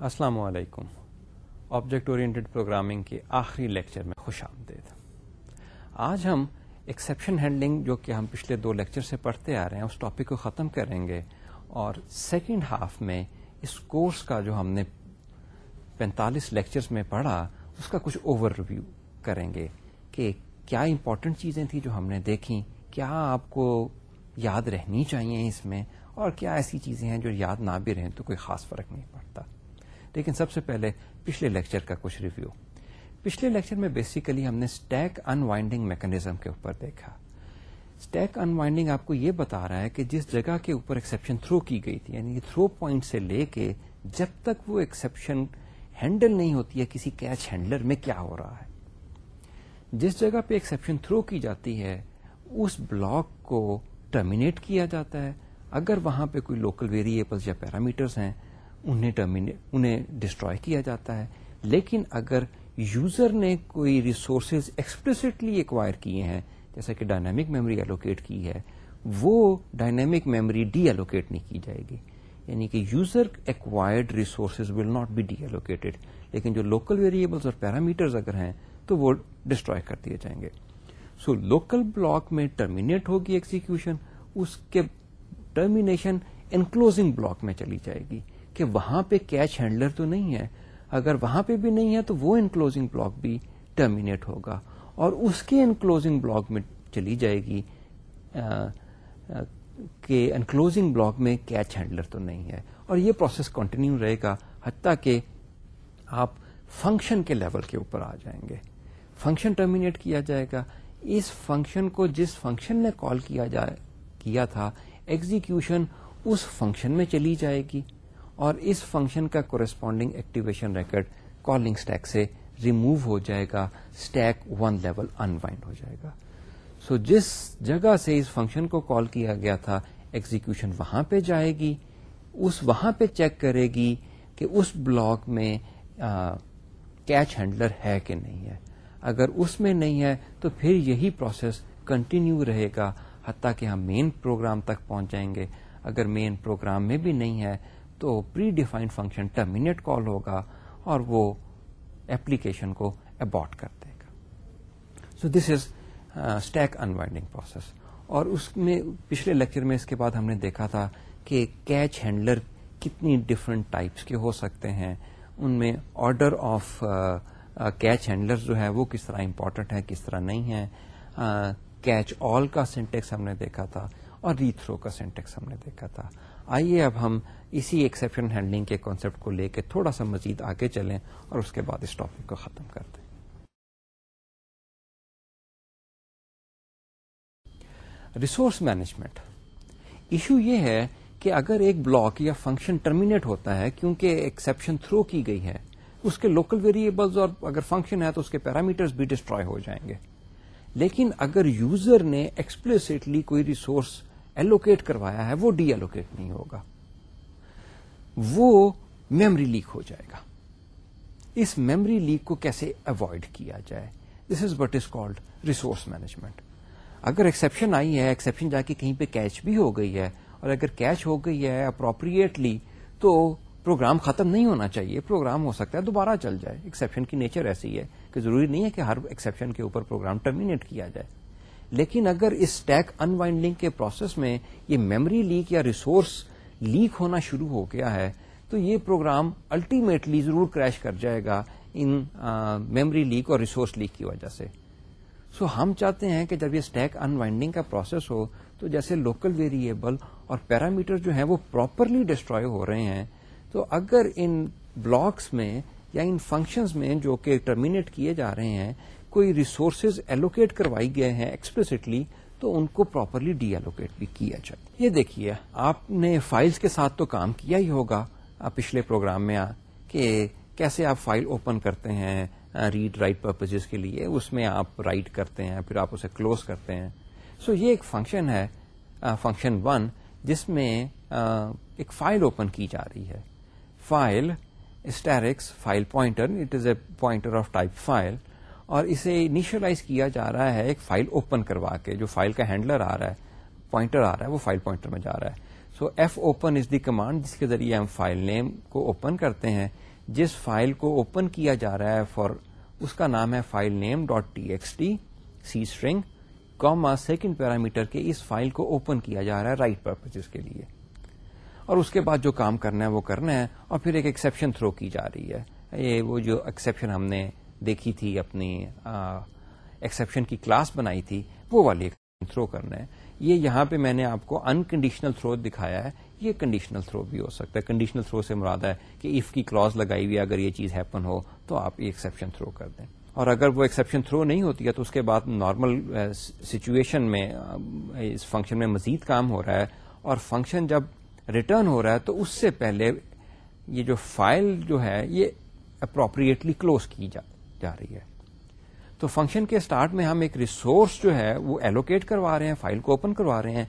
السلام علیکم۔ Object oriented programming کے آخری لیکچر میں خوش آمدید۔ آج ہم ایکسیپشن ہینڈلنگ جو کہ ہم پچھلے دو لیکچر سے پڑھتے آ رہے ہیں، اس ٹاپک کو ختم کریں گے اور سیکنڈ ہاف میں اس کورس کا جو ہم نے پینتالیس لیکچرز میں پڑھا، اس کا کچھ اوور ریویو کریں گے کہ کیا امپورٹنٹ چیزیں تھیں جو ہم نے دیکھی کیا آپ کو یاد رہنی چاہیے اس میں، اور کیا ایسی چیزیں ہیں جو یاد نہ بھی رہیں تو کوئی خاص فرق نہیں پڑتا۔ لیکن سب سے پہلے پچھلے لیکچر کا کچھ ریویو پچھلے لیکچر میں بیسیکلی ہم نے اسٹیک ان وائنڈنگ میکنیزم کے اوپر دیکھا. اسٹیک ان وائنڈنگ آپ کو یہ بتا رہا ہے کہ جس جگہ کے اوپر ایکسپشن تھرو کی گئی تھی یعنی تھرو پوائنٹ سے لے کے جب تک وہ ایکسپشن ہینڈل نہیں ہوتی ہے، کسی کیچ ہینڈلر میں کیا ہو رہا ہے؟ جس جگہ پہ ایکسپشن تھرو کی جاتی ہے، اس بلاک کو ٹرمینیٹ کیا جاتا ہے۔ اگر وہاں پہ کوئی لوکل ویریبلس یا پیرامیٹرس ہیں انہیں انہیں ڈسٹروائے کیا جاتا ہے۔ لیکن اگر یوزر نے کوئی ریسورسز ایکسپلسٹلی ایکوائر کیے ہیں، جیسا کہ ڈائنامک میموری ایلوکیٹ کی ہے، وہ ڈائنامک میموری ڈی ایلوکیٹ نہیں کی جائے گی۔ یعنی کہ user acquired resources will not be deallocated لیکن جو لوکل ویریبلس اور پیرامیٹرز اگر ہیں، تو وہ ڈسٹروائے کر دیے جائیں گے۔ سو لوکل بلاک میں ٹرمینیٹ ہوگی ایکزیکشن اس کے ٹرمینیشن انکلوزنگ بلاک میں چلی جائے گی۔ کہ وہاں پہ کیچ ہینڈلر تو نہیں ہے۔ اگر وہاں پہ بھی نہیں ہے تو وہ انکلوزنگ بلاک بھی ٹرمینیٹ ہوگا۔ اور اس کے انکلوزنگ بلاک میں چلی جائے گی کہ انکلوزنگ بلاک میں کیچ ہینڈلر تو نہیں ہے۔ اور یہ پروسیس کنٹینیو رہے گا، حتیٰ کہ آپ فنکشن کے لیول کے اوپر آ جائیں گے۔ فنکشن ٹرمینیٹ کیا جائے گا۔ اس فنکشن کو جس فنکشن نے کال کیا جائے کیا تھا ایگزیکشن اس فنکشن میں چلی جائے گی۔ اور اس فنکشن کا corresponding activation record calling stack سے ریموو ہو جائے گا اسٹیک ون لیول انوائنڈ ہو جائے گا۔ سو so جس جگہ سے اس فنکشن کو کال کیا گیا تھا ایگزیکشن وہاں پہ جائے گی۔ اس وہاں پہ چیک کرے گی کہ اس بلاک میں کیچ ہینڈلر ہے کہ نہیں ہے۔ اگر اس میں نہیں ہے، تو پھر یہی پروسیس کنٹینیو رہے گا، حتیٰ کہ ہم مین پروگرام تک پہنچ جائیں گے۔ اگر مین پروگرام میں بھی نہیں ہے تو pre defined function terminate call ہوگا اور وہ ایپلیکیشن کو اباٹ کر دے گا۔ So this is stack unwinding process اور اس میں، پچھلے لیکچر میں اس کے بعد ہم نے دیکھا تھا کہ کیچ ہینڈلر کتنی ڈفرنٹ ٹائپس کے ہو سکتے ہیں۔ ان میں آرڈر آف کیچ ہینڈلر جو ہے وہ کس طرح امپورٹنٹ ہے، کس طرح نہیں ہے۔ uh, کیچ آل کا سینٹیکس ہم نے دیکھا تھا اور ری تھرو کا سینٹیکس ہم نے دیکھا تھا۔ آئیے اب ہم اسی ایکسپشن ہینڈلنگ کے کانسیپٹ کو لے کے تھوڑا سا مزید آگے چلیں اور اس کے بعد اس ٹاپک کو ختم کر دیں ریسورس مینجمنٹ ایشو یہ ہے کہ اگر ایک بلاک یا فنکشن ٹرمینیٹ ہوتا ہے کیونکہ ایکسپشن تھرو کی گئی ہے، اس کے لوکل ویریبلز اور اگر فنکشن ہے تو اس کے پیرامیٹرز بھی ڈسٹروائے ہو جائیں گے۔ لیکن اگر یوزر نے ایکسپلسٹلی کوئی ریسورس ایلوکیٹ کروایا ہے، وہ ڈی ایلوکیٹ نہیں ہوگا۔ وہ میمری لیک ہو جائے گا۔ اس میمری لیک کو کیسے اوائڈ کیا جائے؟ This is what is called resource management اگر ایکسپشن آئی ہے ایکسپشن جا کے کہیں پہ کیچ بھی ہو گئی ہے، اور اگر کیچ ہو گئی ہے اپروپریٹلی تو پروگرام ختم نہیں ہونا چاہیے۔ پروگرام ہو سکتا ہے دوبارہ چل جائے۔ ایکسپشن کی نیچر ایسی ہے کہ ضروری نہیں ہے کہ ہر ایکسپشن کے اوپر پروگرام ٹرمینیٹ کیا جائے۔ لیکن اگر اس اسٹیک انوائنڈنگ کے پروسیس میں یہ میموری لیک یا ریسورس لیک ہونا شروع ہو گیا ہے تو یہ پروگرام الٹیمیٹلی ضرور کریش کر جائے گا ان میموری لیک اور ریسورس لیک کی وجہ سے۔ سو so, ہم چاہتے ہیں کہ جب یہ اسٹیک انوائنڈنگ کا پروسیس ہو تو جیسے لوکل ویریبل اور پیرامیٹر جو ہیں وہ پراپرلی ڈسٹروائے ہو رہے ہیں تو اگر ان بلاکس میں یا ان فنکشنز میں جو کہ ٹرمینیٹ کیے جا رہے ہیں کوئی ریسورسز ایلوکیٹ کروائی گئے ہیں ایکسپلسٹلی تو ان کو پراپرلی ڈی ایلوکیٹ بھی کیا جائے۔ یہ دیکھیے، آپ نے فائلز کے ساتھ تو کام کیا ہی ہوگا۔ پچھلے پروگرام میں کہ کیسے آپ فائل اوپن کرتے ہیں ریڈ رائٹ پرپز کے لیے، اس میں آپ رائٹ کرتے ہیں، پھر آپ اسے کلوز کرتے ہیں۔ سو so یہ ایک فنکشن ہے فنکشن ون جس میں ایک فائل اوپن کی جا رہی ہے۔ File asterisk file pointer it is a pointer of type file اور اسے انیشلائز کیا جا رہا ہے، ایک فائل اوپن کروا کے، جو فائل کا ہینڈلر آ رہا ہے پوائنٹر آ رہا ہے، وہ فائل پوائنٹر میں جا رہا ہے۔ So f open is the command جس کے ذریعے ہم فائل نیم کو اوپن کرتے ہیں۔ جس فائل کو اوپن کیا جا رہا ہے فار اس کا نام ہے file name dot T X T C string comma second parameter کے اس فائل کو اوپن کیا جا رہا ہے رائٹ پرپز کے لیے۔ اور اس کے بعد جو کام کرنا ہے وہ کرنا ہے اور پھر ایک ایکسپشن تھرو کی جا رہی ہے۔ یہ وہ جو ایکسپشن ہم نے دیکھی تھی اپنی ایکسپشن کی کلاس بنائی تھی وہ والی تھرو کرنا ہے۔ یہ یہاں پہ میں نے آپ کو انکنڈیشنل تھرو دکھایا ہے۔ یہ کنڈیشنل تھرو بھی ہو سکتا ہے۔ کنڈیشنل تھرو سے مراد ہے کہ اف کی کلاس لگائی ہوئی اگر یہ چیز ہیپن ہو تو آپ یہ ایکسپشن تھرو کر دیں۔ اور اگر وہ ایکسپشن تھرو نہیں ہوتی ہے تو اس کے بعد نارمل سچویشن میں اس فنکشن میں مزید کام ہو رہا ہے۔ اور فنکشن جب ریٹرن ہو رہا ہے تو اس سے پہلے یہ جو فائل جو ہے یہ اپروپریٹلی کلوز کی جا, جا رہی ہے۔ تو فنکشن کے اسٹارٹ میں ہم ایک ریسورس جو ہے وہ ایلوکیٹ کروا رہے ہیں فائل کو اوپن کروا رہے ہیں۔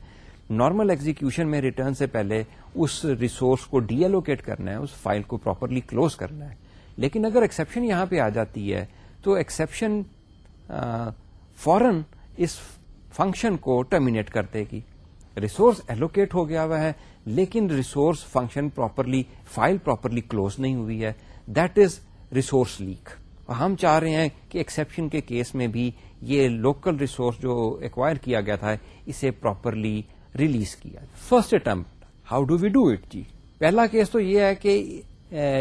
نارمل ایگزیکشن میں ریٹرن سے پہلے اس ریسورس کو ڈی ایلوکیٹ کرنا ہے، اس فائل کو پراپرلی کلوز کرنا ہے۔ لیکن اگر ایکسپشن یہاں پہ آ جاتی ہے، تو ایکسپشن فورن اس فنکشن کو ٹرمینیٹ کر دے گی۔ ریسورس ایلوکیٹ ہو گیا ہوا ہے، لیکن resource function properly file properly close نہیں ہوئی ہے۔ دیٹ از ریسورس لیک ہم چاہ رہے ہیں کہ ایکسپشن کے کیس میں بھی یہ لوکل ریسورس جو ایکوائر کیا گیا تھا اسے پراپرلی ریلیز کیا first attempt how do we do it جی؟ پہلا کیس تو یہ ہے کہ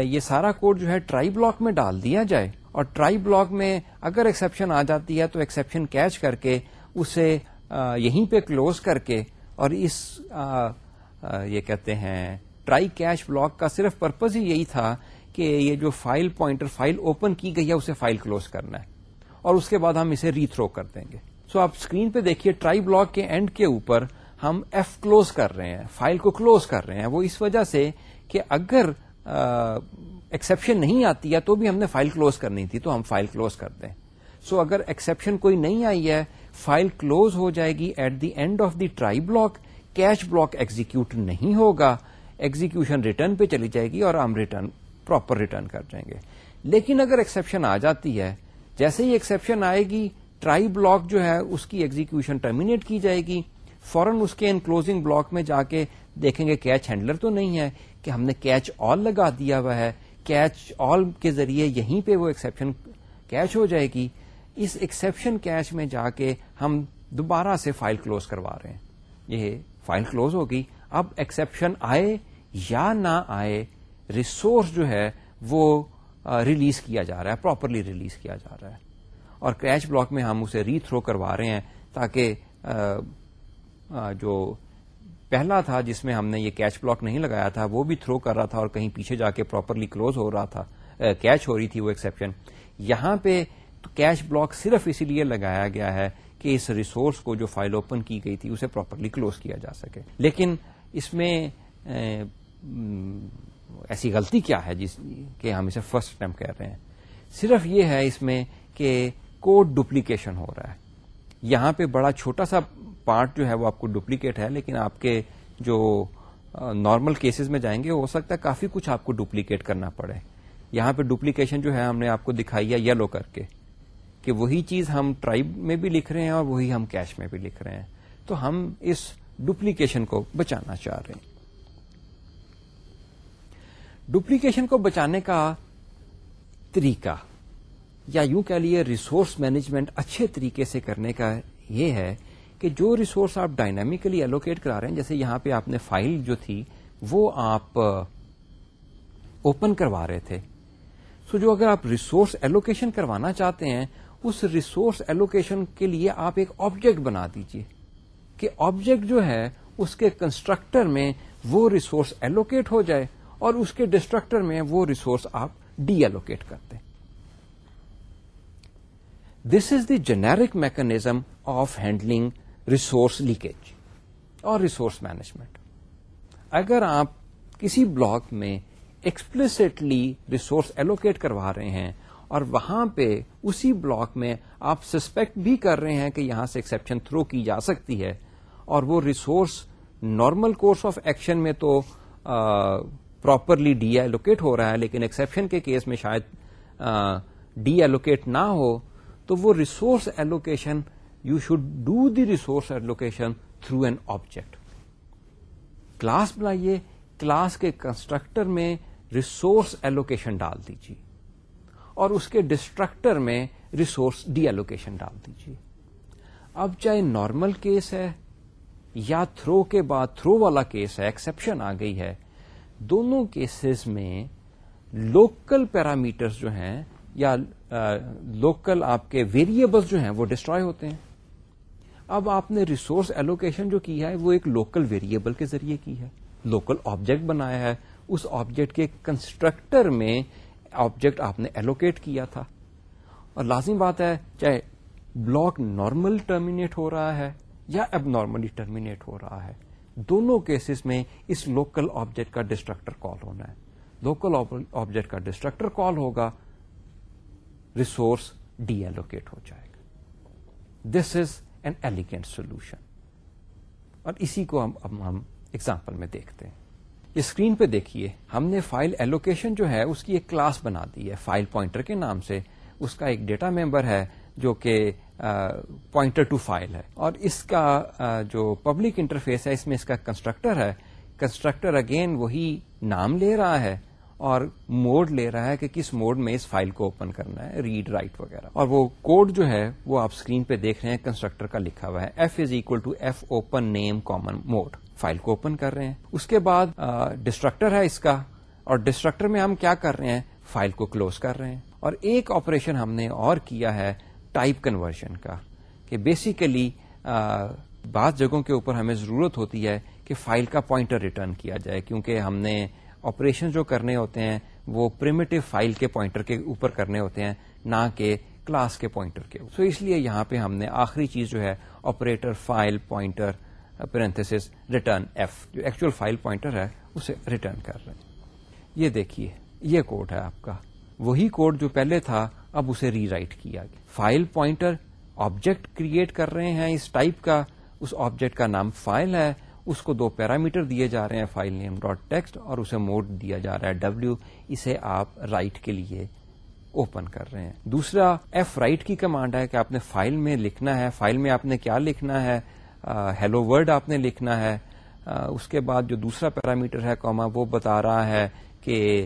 یہ سارا کوڈ جو ہے ٹرائی بلاک میں ڈال دیا جائے۔ اور ٹرائی بلاک میں اگر ایکسپشن آ جاتی ہے تو ایکسپشن کیچ کر کے اسے یہیں پہ کلوز کر کے اور اس یہ کہتے ہیں ٹرائی کیش بلاک کا صرف پرپز ہی یہی تھا کہ یہ جو فائل پوائنٹر فائل اوپن کی گئی ہے، اسے فائل کلوز کرنا ہے۔ اور اس کے بعد ہم اسے ری تھرو کر دیں گے۔ سو so آپ اسکرین پہ دیکھیے ٹرائی بلاک کے اینڈ کے اوپر ہم ایف کلوز کر رہے ہیں فائل کو کلوز کر رہے ہیں۔ وہ اس وجہ سے کہ اگر ایکسپشن نہیں آتی ہے تو بھی ہم نے فائل کلوز کرنی تھی، تو ہم فائل کلوز کر دیں۔ سو so اگر ایکسپشن کوئی نہیں آئی ہے فائل کلوز ہو جائے گی۔ At the end of the try block catch block execute نہیں ہوگا۔ ایگزیکشن ریٹرن پہ چلی جائے گی اور ہم ریٹرن پراپر ریٹرن کر جائیں گے۔ لیکن اگر ایکسپشن آ جاتی ہے، جیسے ہی ایکسپشن آئے گی ٹرائی بلاک جو ہے، اس کی ایگزیکشن ٹرمینیٹ کی جائے گی۔ فوراً اس کے انکلوزنگ بلاک میں جا کے دیکھیں گے کیچ ہینڈلر تو نہیں ہے کہ ہم نے کیچ آل لگا دیا ہوا ہے۔ کیچ آل کے ذریعے یہیں پہ وہ ایکسپشن کیچ ہو جائے گی۔ اس ایکسپشن کیچ میں جا کے ہم دوبارہ سے فائل کلوز کروا رہے ہیں۔ یہ فائل کلوز ہوگی۔ اب ایکسپشن آئے یا نہ آئے ریسورس جو ہے وہ ریلیز کیا جا رہا ہے پراپرلی ریلیز کیا جا رہا ہے۔ اور کریچ بلاک میں ہم اسے ری تھرو کروا رہے ہیں تاکہ جو پہلا تھا جس میں ہم نے یہ کیچ بلاک نہیں لگایا تھا، وہ بھی تھرو کر رہا تھا اور کہیں پیچھے جا کے پراپرلی کلوز ہو رہا تھا کیچ ہو رہی تھی وہ ایکسپشن یہاں پہ کیچ بلاک صرف اسی لیے لگایا گیا ہے کہ اس ریسورس کو جو فائل اوپن کی گئی تھی، اسے پراپرلی کلوز کیا جا سکے۔ لیکن اس میں ایسی غلطی کیا ہے جس کہ ہم اسے فرسٹ اٹمپ کہہ رہے ہیں؟ صرف یہ ہے اس میں کہ کوڈ ڈپلیکیشن ہو رہا ہے۔ یہاں پہ بڑا چھوٹا سا پارٹ جو ہے وہ آپ کو ڈپلیکیٹ ہے، لیکن آپ کے جو نارمل کیسز میں جائیں گے، ہو سکتا ہے کافی کچھ آپ کو ڈپلیکیٹ کرنا پڑے۔ یہاں پہ ڈپلیکیشن جو ہے ہم نے آپ کو دکھائی ہے یلو کر کے کہ وہی چیز ہم ٹرائب میں بھی لکھ رہے ہیں اور وہی ہم کیش میں بھی لکھ رہے ہیں۔ تو ہم اس ڈپلیکیشن کو بچانا چاہ رہے ہیں۔ ڈپلیکیشن کو بچانے کا طریقہ، یا یوں کہہ لیے ریسورس مینجمنٹ اچھے طریقے سے کرنے کا یہ ہے کہ جو ریسورس آپ ڈائنامیکلی ایلوکیٹ کرا رہے ہیں، جیسے یہاں پہ آپ نے فائل جو تھی، وہ آپ اوپن کروا رہے تھے۔ سو جو اگر آپ ریسورس ایلوکیشن کروانا چاہتے ہیں، اس ریسورس ایلوکیشن کے لیے آپ ایک آبجیکٹ بنا دیجیے کہ آبجیکٹ جو ہے، اس کے کنسٹرکٹر میں وہ ریسورس ایلوکیٹ ہو جائے۔ اور اس کے ڈسٹرکٹر میں وہ ریسورس آپ ڈی ایلوکیٹ کرتے this is the generic mechanism of handling resource leakage اور ریسورس مینجمنٹ اگر آپ کسی بلاک میں ایکسپلسٹلی ریسورس ایلوکیٹ کروا رہے ہیں اور وہاں پہ اسی بلاک میں آپ سسپیکٹ بھی کر رہے ہیں کہ یہاں سے ایکسپشن تھرو کی جا سکتی ہے اور وہ resource normal course of action میں تو پراپرلی ڈی ایلوکیٹ ہو رہا ہے، لیکن ایکسپشن کے کیس میں شاید ڈی ایلوکیٹ نہ ہو، تو وہ resource allocation you should do the resource allocation through an object class بنائیے کلاس کے کنسٹرکٹر میں ریسورس ایلوکیشن ڈال دیجیے، اور اس کے ڈسٹرکٹر میں ریسورس ڈی ایلوکیشن ڈال دیجیے۔ اب چاہے نارمل کیس ہے یا تھرو کے بعد تھرو والا کیس ہے ایکسپشن آ گئی ہے دونوں کیسز میں لوکل پیرامیٹرز جو ہیں یا لوکل آپ کے ویریبلس جو ہیں وہ ڈسٹروائے ہوتے ہیں۔ اب آپ نے ریسورس ایلوکیشن جو کی ہے وہ ایک لوکل ویریبل کے ذریعے کی ہے۔ لوکل آبجیکٹ بنایا ہے۔ اس آبجیکٹ کے کنسٹرکٹر میں آبجیکٹ آپ نے ایلوکیٹ کیا تھا۔ اور لازمی بات ہے چاہے بلاک نارمل ٹرمینیٹ ہو رہا ہے یا اب نارملی ٹرمینیٹ ہو رہا ہے۔ دونوں کیسز میں اس لوکل آبجیکٹ کا ڈسٹرکٹر کال ہونا ہے۔ لوکل آبجیکٹ کا ڈسٹرکٹر کال ہوگا ریسورس ڈی ایلوکیٹ ہو جائے گا۔ This is an elegant solution اور اسی کو ہم اب ہم ایگزامپل میں دیکھتے ہیں۔ اسکرین پہ دیکھیے، ہم نے فائل ایلوکیشن جو ہے، اس کی ایک کلاس بنا دی ہے۔ فائل پوائنٹر کے نام سے۔ اس کا ایک ڈیٹا ممبر ہے جو کہ پوائنٹر ٹو فائل ہے۔ اور اس کا جو پبلک انٹرفیس ہے، اس میں اس کا کنسٹرکٹر ہے۔ کنسٹرکٹر اگین وہی نام لے رہا ہے اور موڈ لے رہا ہے کہ کس موڈ میں اس فائل کو اوپن کرنا ہے ریڈ رائٹ وغیرہ۔ اور وہ کوڈ جو ہے، وہ آپ اسکرین پہ دیکھ رہے ہیں، کنسٹرکٹر کا لکھا ہوا ہے۔ F is equal to f open name comma mode file کو اوپن کر رہے ہیں۔ اس کے بعد ڈسٹرکٹر ہے اس کا۔ اور ڈسٹرکٹر میں ہم کیا کر رہے ہیں؟ فائل کو کلوز کر رہے ہیں۔ اور ایک آپریشن ہم نے اور کیا ہے۔ ٹائپ کنورژن کا، کہ بیسیکلی بعض جگہوں کے اوپر ہمیں ضرورت ہوتی ہے کہ فائل کا پوائنٹر ریٹرن کیا جائے، کیونکہ ہم نے آپریشن جو کرنے ہوتے ہیں، وہ پریمیٹو فائل کے پوائنٹر کے اوپر کرنے ہوتے ہیں، نہ کہ کلاس کے پوائنٹر کے سو so اس لیے یہاں پہ ہم نے آخری چیز جو ہے operator file pointer parenthesis return f جو ایکچوئل فائل پوائنٹر ہے، اسے ریٹرن کر رہے ہیں۔ یہ دیکھیے، یہ کوڈ ہے آپ کا۔ وہی کوڈ جو پہلے تھا اب اسے ری رائٹ کیا گیا۔ فائل پوائنٹر آبجیکٹ کریٹ کر رہے ہیں، اس ٹائپ کا، اس آبجیکٹ کا نام فائل ہے، اس کو دو پیرامیٹر دیے جا رہے ہیں فائل نیم ڈاٹ ٹیکسٹ اور اسے موڈ دیا جا رہا ہے ڈبلو اسے آپ رائٹ کے لیے اوپن کر رہے ہیں۔ دوسرا ایف رائٹ کی کمانڈ ہے کہ آپ نے فائل میں لکھنا ہے۔ فائل میں آپ نے کیا لکھنا ہے؟ ہیلو ورڈ آپ نے لکھنا ہے۔ اس کے بعد جو دوسرا پیرامیٹر ہے کوما وہ بتا رہا ہے کہ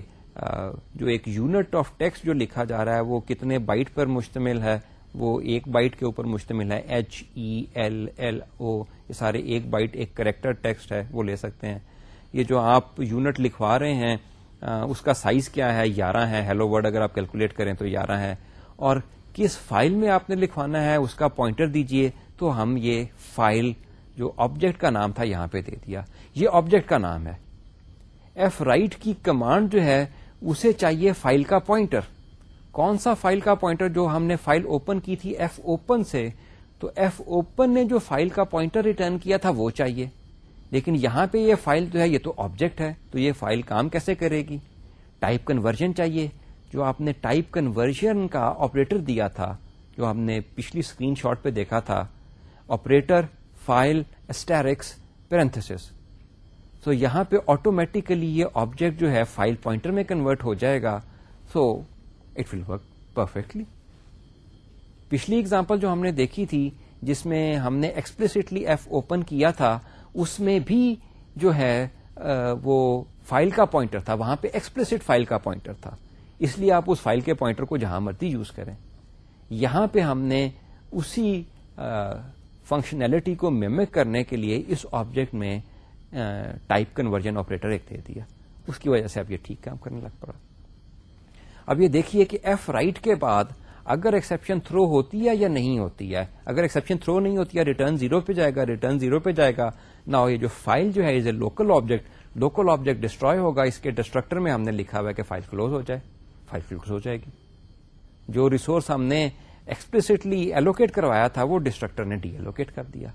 جو ایک یونٹ آف ٹیکسٹ جو لکھا جا رہا ہے، وہ کتنے بائٹ پر مشتمل ہے؟ وہ ایک بائٹ کے اوپر مشتمل ہے، H E L L O, یہ سارے ایک بائٹ، ایک کریکٹر ٹیکسٹ ہے، وہ لے سکتے ہیں۔ یہ جو آپ یونٹ لکھوا رہے ہیں اس کا سائز کیا ہے؟ گیارہ ہے۔ ہیلو ورڈ اگر آپ کیلکولیٹ کریں تو گیارہ ہے۔ اور کس فائل میں آپ نے لکھوانا ہے، اس کا پوائنٹر دیجیے۔ تو ہم یہ فائل جو آبجیکٹ کا نام تھا، یہاں پہ دے دیا۔ یہ آبجیکٹ کا نام ہے۔ ایف رائٹ کی کمانڈ جو ہے اسے چاہیے فائل کا پوائنٹر۔ کون سا فائل کا پوائنٹر جو ہم نے فائل اوپن کی تھی ایف اوپن سے؟ تو ایف اوپن نے جو فائل کا پوائنٹر ریٹرن کیا تھا وہ چاہیے۔ لیکن یہاں پہ یہ فائل جو ہے یہ تو آبجیکٹ ہے، تو یہ فائل کام کیسے کرے گی؟ ٹائپ کنورژن چاہیے۔ جو آپ نے ٹائپ کنورژن کا آپریٹر دیا تھا، جو ہم نے پچھلی اسکرین شاٹ پہ دیکھا تھا۔ Operator file asterisk parenthesis so یہاں پہ آٹومیٹیکلی یہ آبجیکٹ جو ہے فائل پوائنٹر میں کنورٹ ہو جائے گا. So it will work perfectly پچھلی اگزامپل جو ہم نے دیکھی تھی، جس میں ہم نے ایکسپلسٹلی ایف اوپن کیا تھا، اس میں بھی جو ہے وہ فائل کا پوائنٹر تھا. وہاں پہ ایکسپلسٹ فائل کا پوائنٹر تھا. اس لیے آپ اس فائل کے پوائنٹر کو جہاں مرضی یوز کریں. یہاں پہ ہم نے اسی فنکشنلٹی کو میمک کرنے کے لیے اس آبجیکٹ میں ٹائپ کنورژن آپریٹر ایک دے دیا۔ اس کی وجہ سے اب یہ ٹھیک کام کرنے لگ پڑا۔ اب یہ دیکھیے کہ ایف رائٹ کے بعد اگر ایکسپشن تھرو ہوتی ہے یا نہیں ہوتی ہے۔ اگر ایکسپشن تھرو نہیں ہوتی ہے ریٹرن زیرو پہ جائے گا ریٹرن زیرو پہ جائے گا۔ نہ یہ جو فائل جو ہے is a local object local object destroy ہوگا۔ اس کے ڈسٹرکٹر میں ہم نے لکھا ہوا ہے کہ فائل کلوز ہو جائے۔ فائل کلوز ہو جائے گی۔ جو ریسورس ہم نے ایکسپلسٹلی ایلوکیٹ کروایا تھا، وہ ڈسٹرکٹر نے ڈی ایلوکیٹ کر دیا۔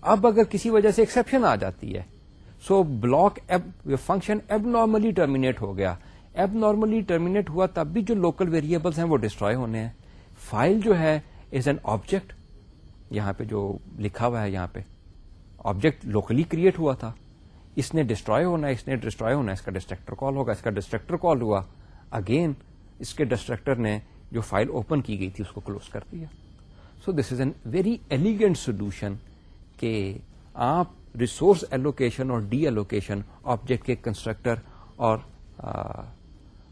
اب اگر کسی وجہ سے ایکسپشن آ جاتی ہے so block function abnormally terminate ہو گیا ایب نارملی ٹرمینیٹ ہوا تب بھی جو لوکل ویریبلس ہیں وہ ڈسٹروائے ہونے ہیں فائل جو ہے از این آبجیکٹ یہاں پہ جو لکھا ہوا ہے یہاں پہ آبجیکٹ لوکلی کریٹ ہوا تھا اس نے ڈسٹروائے ہونا ہے اس نے ڈسٹروائے ہونا ہے اس کا ڈسٹریکٹر کال ہوگا اس کا ڈسٹریکٹر کال ہوا اگین اس کے ڈسٹریکٹر نے جو فائل اوپن کی گئی تھی اس کو کلوز کر دیا so this is an very elegant solution کہ آپ ریسورس ایلوکیشن اور ڈی ایلوکیشن آبجیکٹ کے کنسٹرکٹر اور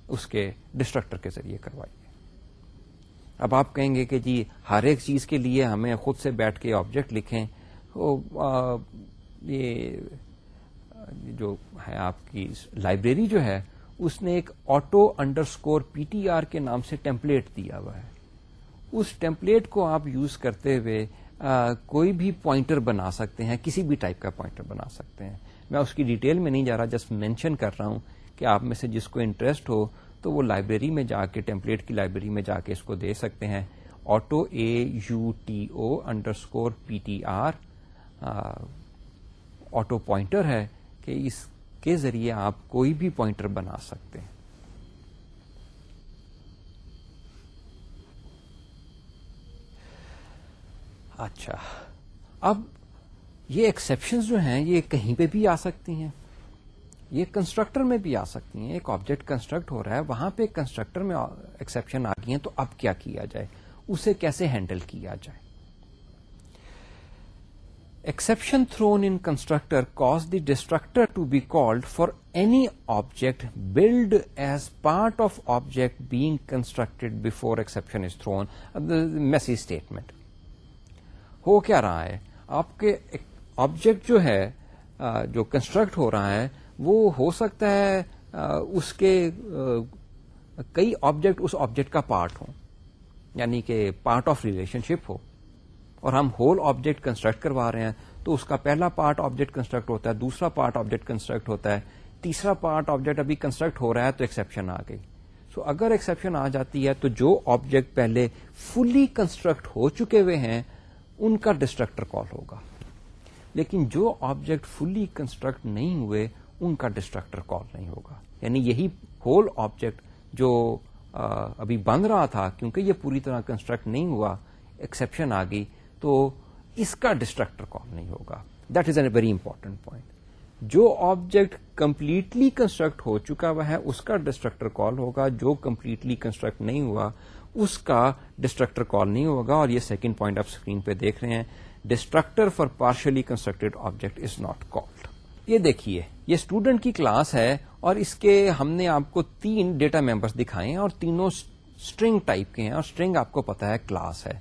اس کے ڈسٹرکٹر کے ذریعے کروائیے اب آپ کہیں گے کہ جی ہر ایک چیز کے لیے ہمیں خود سے بیٹھ کے آبجیکٹ لکھیں یہ، جو ہے آپ کی لائبریری جو ہے، اس نے ایک auto underscore P T R کے نام سے ٹیمپلیٹ دیا ہوا ہے۔ اس ٹیمپلیٹ کو آپ یوز کرتے ہوئے کوئی بھی پوائنٹر بنا سکتے ہیں، کسی بھی ٹائپ کا پوائنٹر بنا سکتے ہیں۔ میں اس کی ڈیٹیل میں نہیں جا رہا جسٹ مینشن کر رہا ہوں کہ آپ میں سے جس کو انٹرسٹ ہو، تو وہ لائبریری میں جا کے ٹیمپلیٹ کی لائبریری میں جا کے اس کو دے سکتے ہیں۔ Auto A U T O underscore P T R auto pointer ہے کہ اس کے ذریعے آپ کوئی بھی پوائنٹر بنا سکتے ہیں۔ اچھا۔ اب یہ ایکسپشن جو ہیں، یہ کہیں پہ بھی آ سکتی ہیں۔ یہ کنسٹرکٹر میں بھی آ سکتی ہیں۔ ایک آبجیکٹ کنسٹرکٹ ہو رہا ہے، وہاں پہ کنسٹرکٹر میں ایکسپشن آ گئی ہیں، تو اب کیا کیا جائے؟ اسے کیسے ہینڈل کیا جائے؟ Exception thrown in constructor cause the destructor to be called for any object build as part of object being constructed before exception is thrown Messi statement ہو کیا رہا ہے؟ آپ کے آبجیکٹ جو ہے جو کنسٹرکٹ ہو رہا ہے، وہ ہو سکتا ہے اس کے کئی آبجیکٹ اس آبجیکٹ کا پارٹ ہوں۔ یعنی کہ پارٹ آف ریلیشن شپ ہو۔ اور ہم ہول آبجیکٹ کنسٹرکٹ کروا رہے ہیں، تو اس کا پہلا پارٹ آبجیکٹ کنسٹرکٹ ہوتا ہے، دوسرا پارٹ آبجیکٹ کنسٹرکٹ ہوتا ہے۔ تیسرا پارٹ آبجیکٹ ابھی کنسٹرکٹ ہو رہا ہے، تو ایکسپشن آ گئی۔ سو so اگر ایکسپشن آ جاتی ہے، تو جو آبجیکٹ پہلے فلی کنسٹرکٹ ہو چکے ہوئے ہیں ان کا ڈسٹرکٹر کال ہوگا۔ لیکن جو آبجیکٹ فلی کنسٹرکٹ نہیں ہوئے، ان کا ڈسٹرکٹر کال نہیں ہوگا۔ یعنی یہی ہول آبجیکٹ جو ابھی بن رہا تھا، کیونکہ یہ پوری طرح کنسٹرکٹ نہیں ہوا ایکسپشن آ گئی، تو اس کا ڈسٹرکٹر کال نہیں ہوگا۔ That is an a very important point جو آبجیکٹ کمپلیٹلی کنسٹرکٹ ہو چکا ہوا ہے، اس کا ڈسٹرکٹر کال ہوگا۔ جو کمپلیٹلی کنسٹرکٹ نہیں ہوا اس کا ڈسٹرکٹر کال نہیں ہوگا اور یہ سیکنڈ پوائنٹ آپ اسکرین پہ دیکھ رہے ہیں۔ Destructor for partially constructed object is not called یہ دیکھیے، یہ اسٹوڈنٹ کی کلاس ہے اور اس کے ہم نے آپ کو تین ڈیٹا ممبرس دکھائے ہیں اور تینوں اسٹرنگ ٹائپ کے ہیں اور اسٹرنگ آپ کو پتا ہے کلاس ہے۔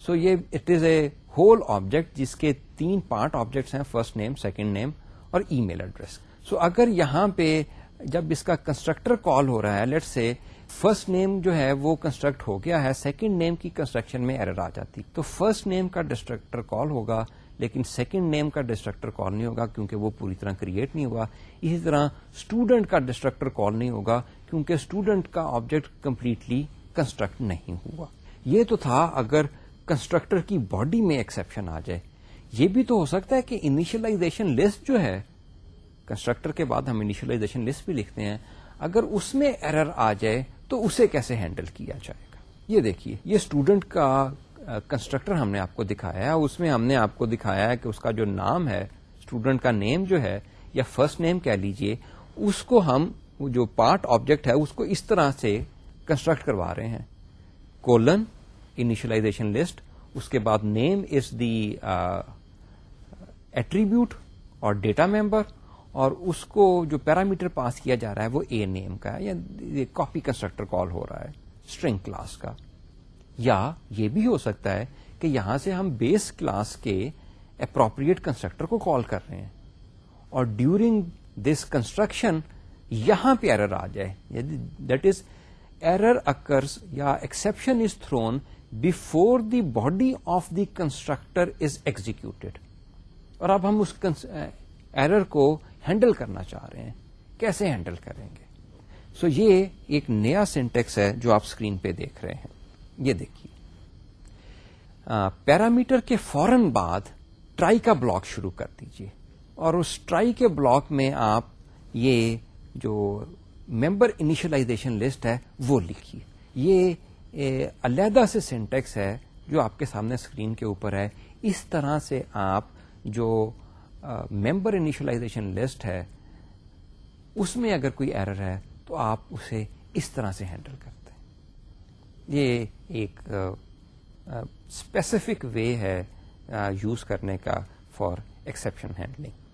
سو so یہ it is a whole object جس کے تین پارٹ آبجیکٹس ہیں فرسٹ نیم سیکنڈ نیم اور ای میل ایڈریس سو اگر یہاں پہ جب اس کا کنسٹرکٹر کال ہو رہا ہے لیٹ سے فرسٹ نیم جو ہے وہ کنسٹرکٹ ہو گیا ہے، سیکنڈ نیم کی کنسٹرکشن میں ایرر آ جاتی۔ تو فرسٹ نیم کا ڈسٹرکٹر کال ہوگا، لیکن سیکنڈ نیم کا ڈسٹرکٹر کال نہیں ہوگا کیونکہ وہ پوری طرح کریٹ نہیں ہوا اسی طرح اسٹوڈنٹ کا ڈسٹرکٹر کال نہیں ہوگا کیونکہ اسٹوڈنٹ کا آبجیکٹ کمپلیٹلی کنسٹرکٹ نہیں ہوا۔ یہ تو تھا اگر کنسٹرکٹر کی باڈی میں ایکسپشن آ جائے۔ یہ بھی تو ہو سکتا ہے کہ انیشلائزیشن لسٹ جو ہے، کنسٹرکٹر کے بعد ہم انیشلائزیشن لسٹ بھی لکھتے ہیں، اگر اس میں ایرر آ جائے تو اسے کیسے ہینڈل کیا جائے گا؟ یہ دیکھیے، یہ اسٹوڈنٹ کا کنسٹرکٹر ہم نے آپ کو دکھایا ہے اس میں ہم نے آپ کو دکھایا ہے کہ اس کا جو نام ہے، اسٹوڈنٹ کا نیم جو ہے، یا فرسٹ نیم کہہ لیجیے، اس کو ہم جو پارٹ آبجیکٹ ہے، اس کو اس طرح سے کنسٹرکٹ کروا رہے ہیں۔ کولن، انیشلائزیشن لسٹ، اس کے بعد نیم از دی ایٹریبیوٹ اور ڈیٹا ممبر اور اس کو جو پیرامیٹر پاس کیا جا رہا ہے وہ اے نیم کا ہے، یا کاپی کنسٹرکٹر کال ہو رہا ہے اسٹرنگ کلاس کا۔ یا یہ بھی ہو سکتا ہے کہ یہاں سے ہم بیس کلاس کے اپروپریٹ کنسٹرکٹر کو کال کر رہے ہیں اور ڈیورنگ دس کنسٹرکشن یہاں پہ ایرر آ جائے۔ دیٹ از ایرر اکرز یا exception is thrown before the body of the constructor is executed اور اب ہم اس ایرر کو ہینڈل کرنا چاہ رہے ہیں۔ کیسے ہینڈل کریں گے؟ سو so یہ ایک نیا سینٹیکس ہے جو آپ اسکرین پہ دیکھ رہے ہیں۔ یہ دیکھیے۔ پیرامیٹر کے فورن بعد ٹرائی کا بلاک شروع کر دیجیے اور اس ٹرائی کے بلاک میں آپ یہ جو ممبر انیشلائزیشن لسٹ ہے، وہ لکھیے۔ یہ علیحدہ سے سینٹیکس ہے جو آپ کے سامنے اسکرین کے اوپر ہے۔ اس طرح سے آپ جو ممبر انیشلائزیشن لسٹ ہے، اس میں اگر کوئی ایرر ہے تو آپ اسے اس طرح سے ہینڈل کرتے ہیں۔ یہ ایک اسپیسیفک وے ہے یوز کرنے کا فار ایکسپشن ہینڈلنگ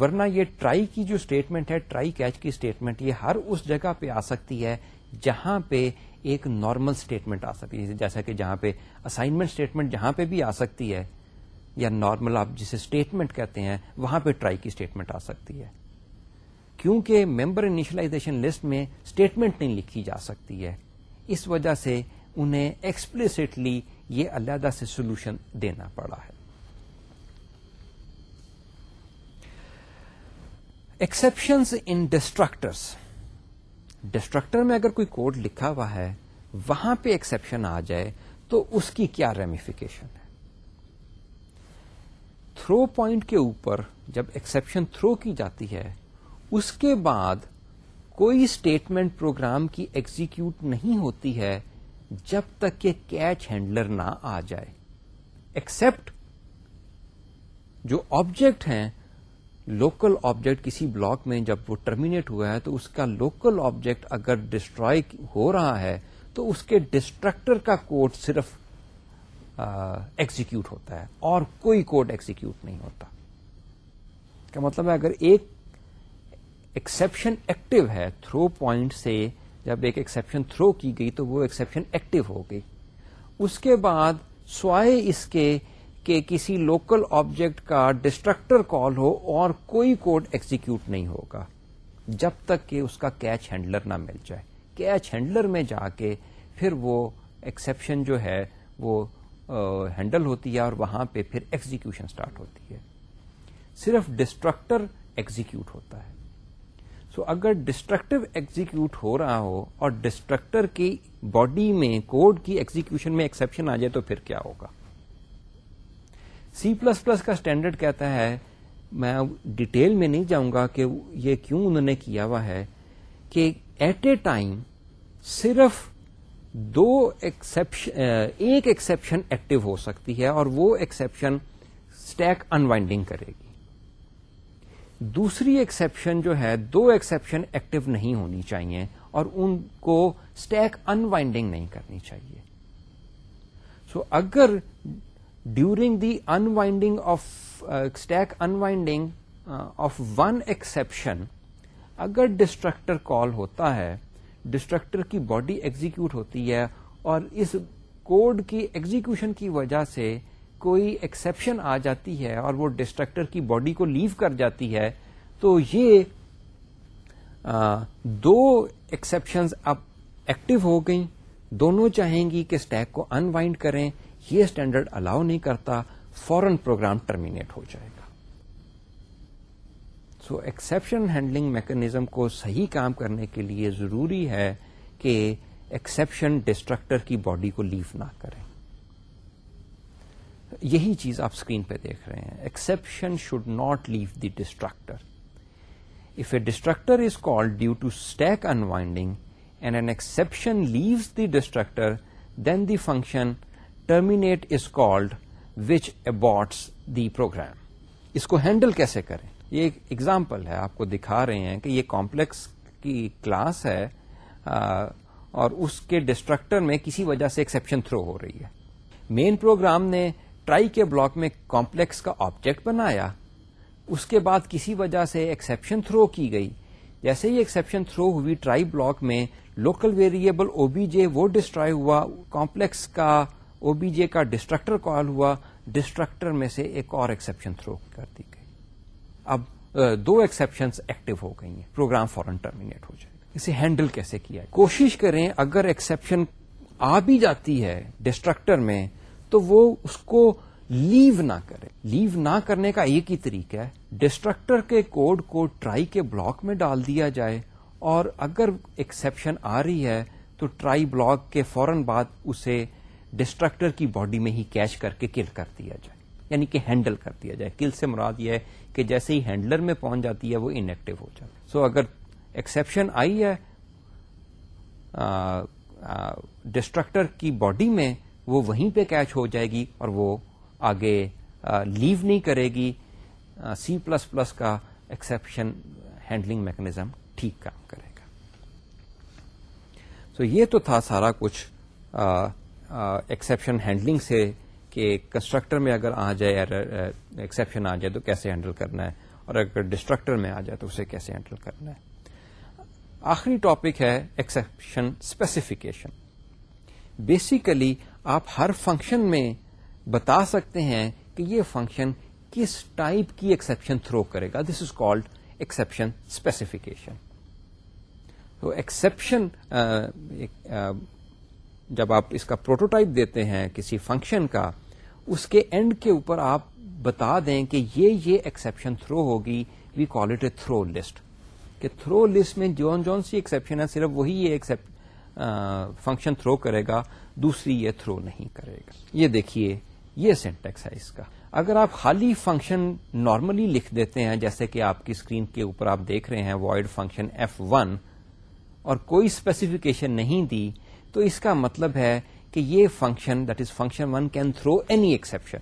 ورنہ یہ ٹرائی کی جو اسٹیٹمنٹ ہے ٹرائی کیچ کی اسٹیٹمنٹ یہ ہر اس جگہ پہ آ سکتی ہے جہاں پہ ایک نارمل اسٹیٹمنٹ آ سکتی ہے۔ جیسا کہ جہاں پہ اسائنمنٹ اسٹیٹمنٹ جہاں پہ بھی آ سکتی ہے یا نارمل آپ جسے اسٹیٹمنٹ کہتے ہیں، وہاں پہ ٹرائی کی اسٹیٹمنٹ آ سکتی ہے۔ کیونکہ ممبر انیشلائزیشن لسٹ میں اسٹیٹمنٹ نہیں لکھی جا سکتی ہے۔ اس وجہ سے انہیں ایکسپلسٹلی یہ علیحدہ سے سولوشن دینا پڑا ہے۔ ایکسپشنز ان ڈسٹرکٹرس ڈسٹرکٹر میں اگر کوئی کوڈ لکھا ہوا ہے، وہاں پہ ایکسپشن آ جائے تو اس کی کیا ریمیفیکیشن ہے؟ تھرو پوائنٹ کے اوپر جب ایکسپشن تھرو کی جاتی ہے، اس کے بعد کوئی اسٹیٹمنٹ پروگرام کی ایگزیکیوٹ نہیں ہوتی ہے جب تک کہ کیچ ہینڈلر نہ آ جائے۔ ایکسپٹ جو آبجیکٹ ہیں لوکل آبجیکٹ کسی بلاک میں جب وہ ٹرمینیٹ ہوا ہے تو اس کا لوکل آبجیکٹ اگر ڈسٹروائے ہو رہا ہے تو اس کے ڈسٹرکٹر کا کوڈ صرف ایگزیکیوٹ ہوتا ہے اور کوئی کوڈ ایگزیکیوٹ نہیں ہوتا۔ کا مطلب ہے اگر ایک ایکسپشن ایکٹیو ہے تھرو پوائنٹ سے جب ایک ایکسپشن تھرو کی گئی تو وہ ایکسپشن ایکٹیو ہو گئی۔ اس کے بعد سوائے اس کے کہ کسی لوکل آبجیکٹ کا ڈسٹرکٹر کال ہو اور کوئی کوڈ ایکزیکیوٹ نہیں ہوگا، جب تک کہ اس کا کیچ ہینڈلر نہ مل جائے۔ کیچ ہینڈلر میں جا کے پھر وہ ایکسپشن جو ہے وہ ہینڈل ہوتی ہے اور وہاں پہ پھر ایگزیکشن اسٹارٹ ہوتی ہے۔ صرف ڈسٹرکٹر ایگزیکیوٹ ہوتا ہے۔ سو اگر ڈسٹرکٹیو ایگزیکیوٹ ہو رہا ہو اور ڈسٹرکٹر کی باڈی میں کوڈ کی ایگزیکشن میں ایکسپشن آ جائے تو پھر کیا ہوگا؟ سی پلس پلس کا اسٹینڈرڈ کہتا ہے، میں ڈیٹیل میں نہیں جاؤں گا کہ یہ کیوں انہوں نے کیا ہوا ہے کہ ایٹ اے ٹائم صرف دو ایکسپشن ایک ایکسپشن ایکٹیو ہو سکتی ہے اور وہ ایکسپشن اسٹیک انوائنڈنگ کرے گی۔ دوسری ایکسپشن جو ہے دو ایکسپشن ایکٹیو نہیں ہونی چاہیے اور ان کو اسٹیک انوائنڈنگ نہیں کرنی چاہیے۔ سو so, اگر during the unwinding of stack unwinding of one exception اگر ڈسٹرکٹر کال ہوتا ہے ڈسٹرکٹر کی باڈی ایگزیکیوٹ ہوتی ہے اور اس کوڈ کی ایگزیکشن کی وجہ سے کوئی ایکسپشن آ جاتی ہے اور وہ ڈسٹرکٹر کی باڈی کو لیو کر جاتی ہے، تو یہ دو ایکسپشن اب ایکٹیو ہو گئیں۔ دونوں چاہیں گی کہ اسٹیک کو انوائنڈ کریں، یہ اسٹینڈرڈ الاؤ نہیں کرتا فورن پروگرام ٹرمینیٹ ہو جائے گا۔ سو ایکسپشن ہینڈلنگ میکنیزم کو صحیح کام کرنے کے لیے ضروری ہے کہ ایکسپشن ڈسٹرکٹر کی باڈی کو لیو نہ کریں۔ یہی چیز آپ اسکرین پہ دیکھ رہے ہیں۔ Exception should not leave the destructor if a destructor is call due to stack unwinding and an exception leaves the destructor then the function terminate is called which aborts the program اس کو handle کیسے کریں؟ یہ ایک example ہے، آپ کو دکھا رہے ہیں کہ یہ کمپلیکس کی کلاس ہے اور اس کے ڈسٹرکٹر میں کسی وجہ سے ایکسپشن تھرو ہو رہی ہے۔ مین پروگرام نے ٹرائی کے بلاک میں کمپلیکس کا آبجیکٹ بنایا۔ اس کے بعد کسی وجہ سے ایکسپشن تھرو کی گئی۔ جیسے ہی ایکسپشن تھرو ہوئی ٹرائی بلاک میں local variable O B J وہ ڈسٹرائے ہوا۔ کمپلیکس کا او بی جے کا ڈسٹرکٹر کال ہوا۔ ڈسٹرکٹر میں سے ایک اور ایکسپشن تھرو کر دی گئی۔ اب دو ایکسپشن ایکٹیو ہو گئی ہیں۔ پروگرام فورن ٹرمینیٹ ہو جائے۔ گا اسے ہینڈل کیسے کیا ہے کوشش کریں اگر ایکسپشن آ بھی جاتی ہے ڈسٹرکٹر میں، تو وہ اس کو لیو نہ کرے۔ لیو نہ کرنے کا ایک ہی طریقہ ہے۔ ڈسٹرکٹر کے کوڈ کو ٹرائی کے بلاک میں ڈال دیا جائے۔ اور اگر ایکسپشن آ رہی ہے، تو ٹرائی بلاک کے فوراً بعد اسے ڈسٹرکٹر کی باڈی میں ہی کیچ کر کے کل کر دیا جائے۔ یعنی کہ ہینڈل کر دیا جائے۔ کل سے مراد یہ ہے کہ جیسے ہی ہینڈلر میں پہنچ جاتی ہے، وہ انیکٹو ہو جاتی سو so اگر ایکسپشن آئی ہے ڈسٹرکٹر کی باڈی میں وہ وہیں پہ کیچ ہو جائے گی اور وہ آگے لیو نہیں کرے گی۔ سی پلس پلس کا ایکسپشن ہینڈلنگ میکنیزم ٹھیک کام کرے گا۔ سو یہ تو تھا سارا کچھ ایکسپشن ہینڈلنگ سے کہ کنسٹرکٹر میں اگر آ جائے ایکسپشن uh, آ جائے تو کیسے ہینڈل کرنا ہے؟ اور اگر ڈسٹرکٹر میں آ جائے تو اسے کیسے ہینڈل کرنا ہے؟ آخری ٹاپک ہے ایکسپشن اسپیسیفکیشن بیسیکلی آپ ہر فنکشن میں بتا سکتے ہیں کہ یہ فنکشن کس ٹائپ کی ایکسپشن تھرو کرے گا. This is called exception specification تو ایکسپشن جب آپ اس کا پروٹوٹائپ دیتے ہیں کسی فنکشن کا، اس کے اینڈ کے اوپر آپ بتا دیں کہ یہ یہ ایکسپشن تھرو ہوگی، we call it a throw list. کہ تھرو لسٹ میں جون جون سی ایکسپشن ہے، صرف وہی یہ فنکشن تھرو کرے گا، دوسری یہ تھرو نہیں کرے گا۔ یہ دیکھیے، یہ سینٹیکس ہے اس کا۔ اگر آپ خالی فنکشن نارملی لکھ دیتے ہیں، جیسے کہ آپ کی اسکرین کے اوپر آپ دیکھ رہے ہیں وائڈ فنکشن ایف ون اور کوئی اسپیسیفکیشن نہیں دی تو اس کا مطلب ہے کہ یہ function that is function one can throw any exception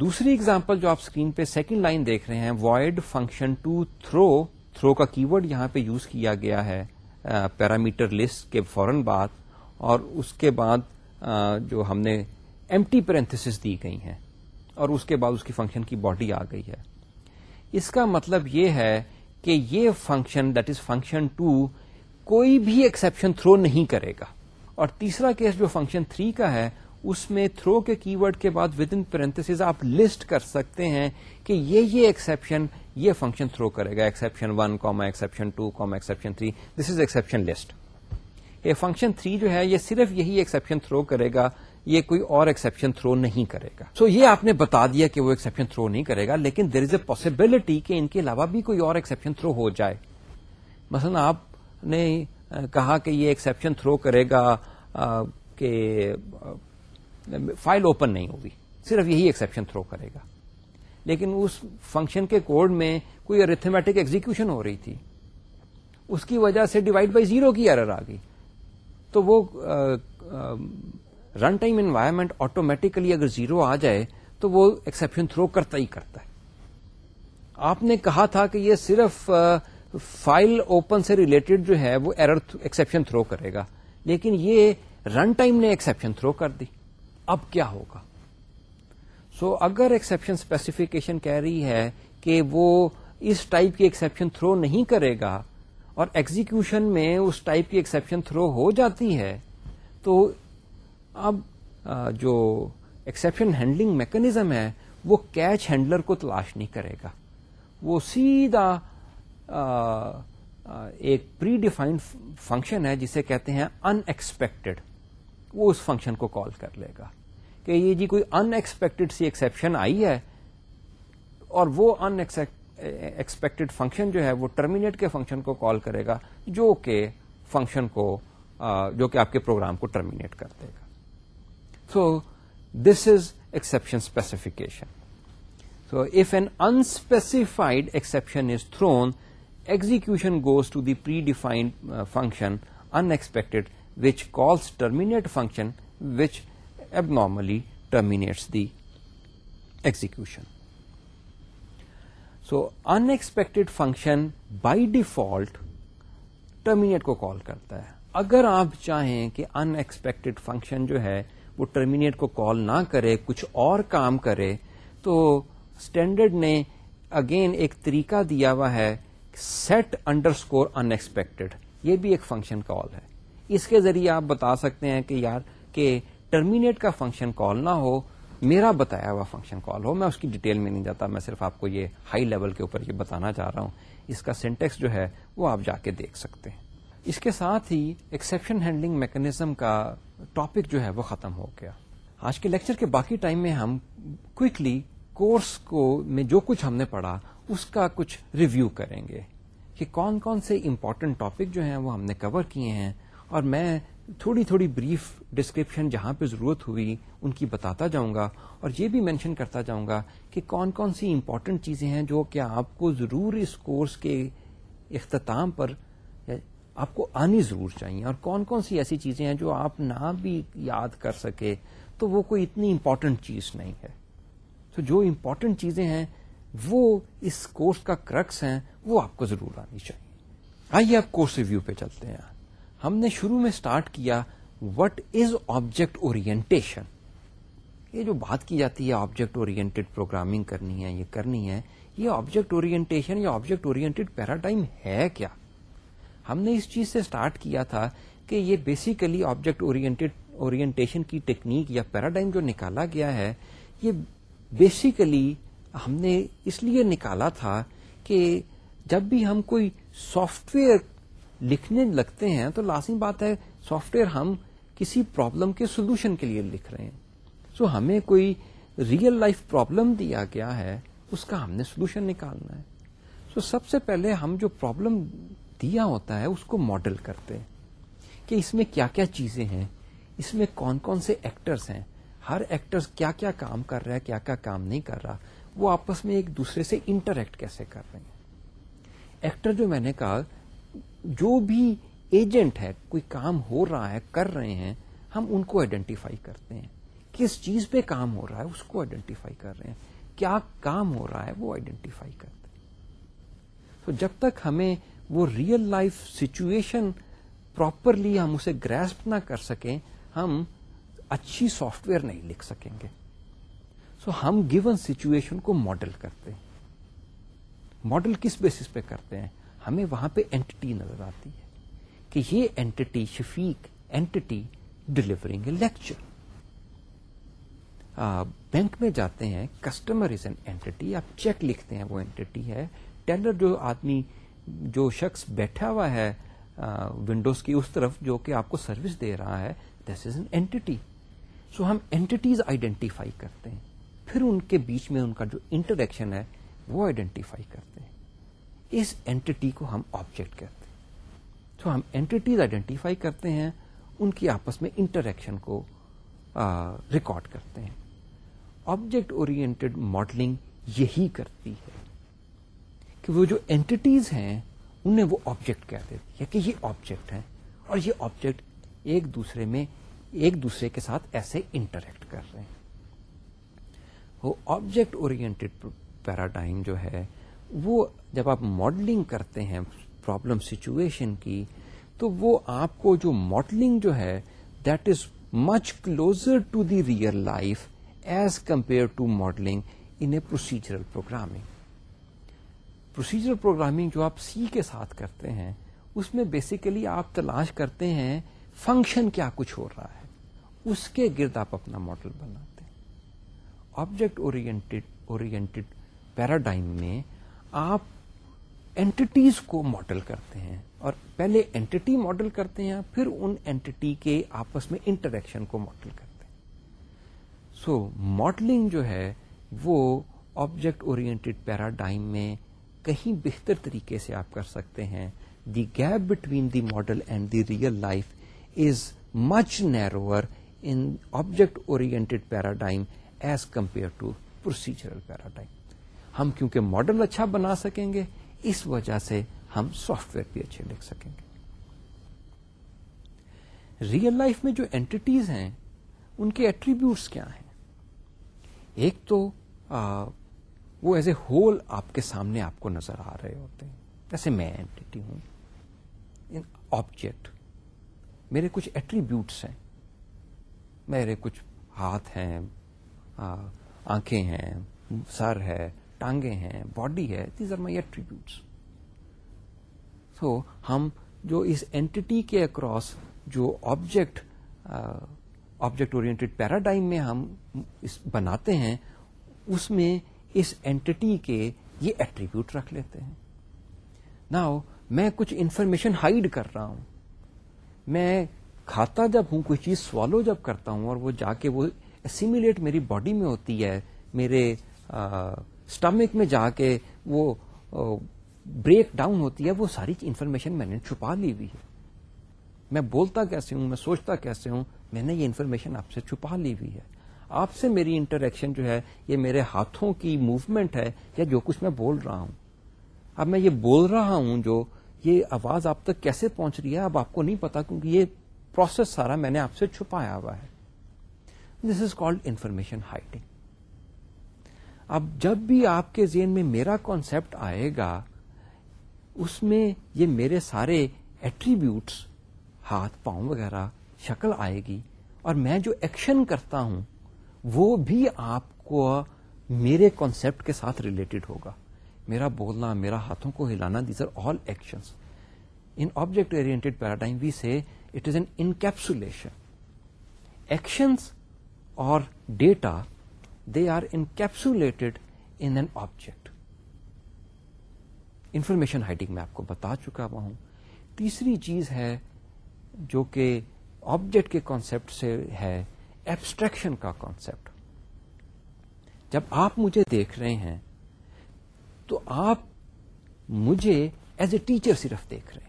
دوسری اگزامپل جو آپ اسکرین پہ سیکنڈ لائن دیکھ رہے ہیں void function two throw throw کا کی ورڈ یہاں پہ یوز کیا گیا ہے پیرامیٹر لسٹ کے فوراً بعد، اور اس کے بعد جو ہم نے ایم ٹی دی گئی ہیں، اور اس کے بعد اس کی فنکشن کی باڈی آ گئی ہے۔ اس کا مطلب یہ ہے کہ یہ function that is function two کوئی بھی ایکسپشن تھرو نہیں کرے گا۔ اور تیسرا کیس جو فنکشن تھری کا ہے، اس میں تھرو کے کی ورڈ کے بعد ود ان پیرنتس آپ لسٹ کر سکتے ہیں کہ یہ یہ ایکسپشن یہ فنکشن تھرو کرے گا۔ Exception one comma exception two comma exception three this is exception list یہ فنکشن تھری جو ہے، یہ صرف یہی ایکسپشن تھرو کرے گا، یہ کوئی اور ایکسپشن تھرو نہیں کرے گا۔ سو so یہ آپ نے بتا دیا کہ وہ ایکسپشن تھرو نہیں کرے گا، لیکن دیر از اے پاسبلٹی کہ ان کے علاوہ بھی کوئی اور ایکسپشن تھرو ہو جائے۔ مثلا آپ نے کہا کہ یہ ایکسپشن تھرو کرے گا کہ فائل اوپن نہیں ہوگی۔ صرف یہی ایکسپشن تھرو کرے گا۔ لیکن اس فنکشن کے کوڈ میں کوئی ارتھمیٹک ایگزیکشن ہو رہی تھی۔ اس کی وجہ سے ڈیوائڈ بائی زیرو کی ارر آ گئی۔ تو وہ رن ٹائم انوائرمنٹ آٹومیٹکلی اگر زیرو آ جائے تو وہ ایکسپشن تھرو کرتا ہی کرتا ہے۔ آپ نے کہا تھا کہ یہ صرف فائل اوپن سے ریلیٹڈ جو ہے وہ ایرر ایکسپشن تھرو کرے گا۔ لیکن یہ رن ٹائم نے ایکسپشن تھرو کر دی۔ اب کیا ہوگا؟ سو so, اگر ایکسپشن اسپیسیفکیشن کہہ رہی ہے کہ وہ اس ٹائپ کی ایکسپشن تھرو نہیں کرے گا اور ایگزیکشن میں اس ٹائپ کی ایکسپشن تھرو ہو جاتی ہے تو اب جو ایکسپشن ہینڈلنگ میکنیزم ہے وہ کیچ ہینڈلر کو تلاش نہیں کرے گا۔ وہ سیدھا ایک پری ڈیفائنڈ فنکشن ہے جسے کہتے ہیں ان ایکسپیکٹڈ وہ اس فنکشن کو کال کر لے گا کہ یہ جی کوئی ان ایکسپیکٹڈ سی ایکسپشن آئی ہے اور وہ ان ایکسپیکٹڈ فنکشن جو ہے وہ ٹرمینیٹ کے فنکشن کو کال کرے گا جو کہ فنکشن کو جو کہ آپ کے پروگرام کو ٹرمینیٹ کر دے گا. So this is exception specification so if an unspecified exception is thrown execution goes to the predefined function in which calls terminate function which abnormally terminates the execution. So, unexpected function by default terminate کو call کرتا ہے اگر آپ چاہیں کہ ان expected function جو ہے وہ ٹرمینیٹ کو کال نہ کرے کچھ اور کام کرے تو اسٹینڈرڈ نے اگین ایک طریقہ دیا ہوا ہے سیٹ انڈر اسکور ان یہ بھی ایک فنکشن کال ہے۔ اس کے ذریعے آپ بتا سکتے ہیں کہ یار کہ ٹرمینیٹ کا فنکشن کال نہ ہو، میرا بتایا ہوا فنکشن کال ہو، میں اس کی ڈیٹیل میں نہیں جاتا، میں صرف آپ کو یہ ہائی لیول کے اوپر یہ بتانا چاہ رہا ہوں۔ اس کا سینٹیکس جو ہے وہ آپ جا کے دیکھ سکتے ہیں۔ اس کے ساتھ ہی ایکسپشن ہینڈلنگ میکنیزم کا ٹاپک جو ہے وہ ختم ہو گیا۔ آج کے لیکچر کے باقی ٹائم میں ہم کوکلی کورس کو میں جو کچھ ہم نے پڑھا اس کا کچھ ریویو کریں گے کہ کون کون سے امپورٹنٹ ٹاپک جو ہیں وہ ہم نے کور کیے ہیں اور میں تھوڑی تھوڑی بریف ڈسکرپشن جہاں پہ ضرورت ہوئی ان کی بتاتا جاؤں گا اور یہ بھی مینشن کرتا جاؤں گا کہ کون کون سی امپورٹنٹ چیزیں ہیں جو کہ آپ کو ضرور اس کورس کے اختتام پر آپ کو آنی ضرور چاہیے اور کون کون سی ایسی چیزیں ہیں جو آپ نہ بھی یاد کر سکے تو وہ کوئی اتنی امپورٹنٹ چیز نہیں ہے تو جو امپورٹنٹ چیزیں ہیں وہ اس کورس کا کرکس ہیں، وہ آپ کو ضرور آنی چاہیے۔ آئیے آپ کورس ریویو پہ چلتے ہیں۔ ہم نے شروع میں اسٹارٹ کیا وٹ از آبجیکٹ اورینٹیشن یہ جو بات کی جاتی ہے آبجیکٹ اورینٹیڈ پروگرامنگ کرنی ہے، یہ کرنی ہے، یہ آبجیکٹ اورینٹیشن یا آبجیکٹ اورینٹیڈ پیراڈائم ہے کیا؟ ہم نے اس چیز سے اسٹارٹ کیا تھا کہ یہ بیسیکلی آبجیکٹ اورینٹیشن کی ٹیکنیک یا پیراڈائم جو نکالا گیا ہے، یہ بیسیکلی ہم نے اس لیے نکالا تھا کہ جب بھی ہم کوئی سافٹ ویئر لکھنے لگتے ہیں تو لازمی بات ہے سافٹ ویئر ہم کسی پرابلم کے سولوشن کے لیے لکھ رہے ہیں۔ سو so, ہمیں کوئی ریئل لائف پرابلم دیا گیا ہے اس کا ہم نے سولوشن نکالنا ہے۔ سو so, سب سے پہلے ہم جو پرابلم دیا ہوتا ہے اس کو ماڈل کرتے ہیں کہ اس میں کیا کیا چیزیں ہیں اس میں کون کون سے ایکٹرز ہیں ہر ایکٹر کیا کیا کام کر رہا ہے کیا کیا کام نہیں کر رہا۔ وہ آپس میں ایک دوسرے سے انٹریکٹ کیسے کر رہے ہیں؟ ایکٹر جو میں نے کہا، جو بھی ایجنٹ ہے، کوئی کام ہو رہا ہے، کر رہے ہیں، ہم ان کو آئیڈینٹیفائی کرتے ہیں۔ کس چیز پہ کام ہو رہا ہے، اس کو آئیڈینٹیفائی کر رہے ہیں۔ کیا کام ہو رہا ہے، وہ آئیڈینٹیفائی کرتے ہیں۔ تو جب تک ہمیں وہ ریئل لائف سچویشن پراپرلی ہم اسے گریسپ نہ کر سکیں، ہم اچھی سافٹ ویئر نہیں لکھ سکیں گے۔ سو so, ہم گیون سچویشن کو ماڈل کرتے ہیں۔ ماڈل کس بیسس پہ کرتے ہیں؟ ہمیں وہاں پہ اینٹی نظر آتی ہے کہ یہ entity Shafiq entity delivering a lecture bank میں جاتے ہیں کسٹمر از این اینٹی آپ چیک لکھتے ہیں وہ اینٹی ہے۔ ٹیلر جو آدمی جو شخص بیٹھا ہوا ہے ونڈوز کی اس طرف جو کہ آپ کو سروس دے رہا ہے this is an entity so ہم اینٹیز آئیڈینٹیفائی کرتے ہیں۔ پھر ان کے بیچ میں ان کا جو انٹریکشن ہے، وہ آئیڈینٹیفائی کرتے ہیں۔ اس اینٹی کو ہم آبجیکٹ کہتے ہیں۔ تو ہم اینٹیز آئیڈینٹیفائی کرتے ہیں، ان کی آپس میں انٹریکشن کو ریکارڈ کرتے ہیں۔ آبجیکٹ اورینٹیڈ ماڈلنگ یہی کرتی ہے کہ وہ جو اینٹیز ہیں، انہیں وہ آبجیکٹ کہہ دیتی ہے کہ یہ آبجیکٹ ہیں اور یہ آبجیکٹ ایک دوسرے میں، ایک دوسرے کے ساتھ ایسے انٹریکٹ کر رہے ہیں۔ وہ آبجیکٹ اورینٹیڈ پیراڈائم جو ہے، وہ جب آپ ماڈلنگ کرتے ہیں پرابلم سچویشن کی، تو وہ آپ کو جو ماڈلنگ جو ہے that is much closer to the real life as compare to modelling in a procedural programming procedural programming جو آپ سی کے ساتھ کرتے ہیں، اس میں بیسیکلی آپ تلاش کرتے ہیں فنکشن کیا کچھ ہو رہا ہے. اس کے گرد آپ اپنا ماڈل بناتے آبجیکٹ اورینٹیڈ پیراڈائم میں آپ اینٹیز کو ماڈل کرتے ہیں اور پہلے اینٹی ماڈل کرتے ہیں پھر ان اینٹی کے آپس میں انٹریکشن کو ماڈل کرتے ہیں. سو so, ماڈلنگ جو ہے وہ آبجیکٹ اورینٹیڈ پیراڈائم میں کہیں بہتر طریقے سے آپ کر سکتے ہیں. The gap between the model and the real life is much narrower in object oriented paradigm as compare to procedural paradigm ہم کیونکہ ماڈل اچھا بنا سکیں گے اس وجہ سے ہم سافٹ ویئر بھی اچھے لکھ سکیں گے۔ ریئل لائف میں جو اینٹیز ہیں ان کے ایٹریبیوٹس کیا ہیں؟ ایک تو آ, وہ ایز اے ہول آپ کے سامنے آپ کو نظر آ رہے ہوتے ہیں۔ جیسے میں اینٹی ہوں آبجیکٹ میرے کچھ ایٹریبیوٹس ہیں۔ میرے کچھ ہاتھ ہیں آنکھیں ہیں، سر ہے، ٹانگیں ہیں، باڈی ہے these are my attributes so ہم جو اس اینٹی کے اکراس جو آبجیکٹ آبجیکٹ اورینٹیڈ پیراڈائم میں ہم اس بناتے ہیں، اس میں اس اینٹی کے یہ ایٹریبیوٹ رکھ لیتے ہیں۔ نا میں کچھ انفارمیشن ہائڈ کر رہا ہوں۔ میں کھاتا جب ہوں، کوئی چیز سوالو جب کرتا ہوں اور وہ جا کے وہ اسیمولیٹ میری باڈی میں ہوتی ہے، میرے اسٹمک میں جا کے وہ بریک ڈاؤن ہوتی ہے، وہ ساری انفارمیشن میں نے چھپا لی ہوئی ہے۔ میں بولتا کیسے ہوں، میں سوچتا کیسے ہوں، میں نے یہ انفارمیشن آپ سے چھپا لی ہوئی ہے۔ آپ سے میری انٹریکشن جو ہے، یہ میرے ہاتھوں کی موومنٹ ہے یا جو کچھ میں بول رہا ہوں۔ اب میں یہ بول رہا ہوں جو، یہ آواز آپ تک کیسے پہنچ رہی ہے، اب آپ کو نہیں پتا کیونکہ یہ پروسیس سارا میں نے آپ سے چھپایا ہوا ہے۔ This is called information hiding اب جب بھی آپ کے ذہن میں میرا کانسیپٹ آئے گا، اس میں یہ میرے سارے ایٹریبیوٹس ہاتھ، پاؤں وغیرہ شکل آئے گی، اور میں جو ایکشن کرتا ہوں، وہ بھی آپ کو میرے کانسیپٹ کے ساتھ ریلیٹڈ ہوگا۔ میرا بولنا، میرا ہاتھوں کو ہلانا these are all actions in object oriented paradigm we say it is an encapsulation actions اور data they are encapsulated in an object information hiding میں آپ کو بتا چکا ہوا ہوں۔ تیسری چیز ہے جو کہ آبجیکٹ کے کانسیپٹ سے ہے ایبسٹریکشن کا کانسیپٹ جب آپ مجھے دیکھ رہے ہیں، تو آپ مجھے ایز اے ٹیچر صرف دیکھ رہے ہیں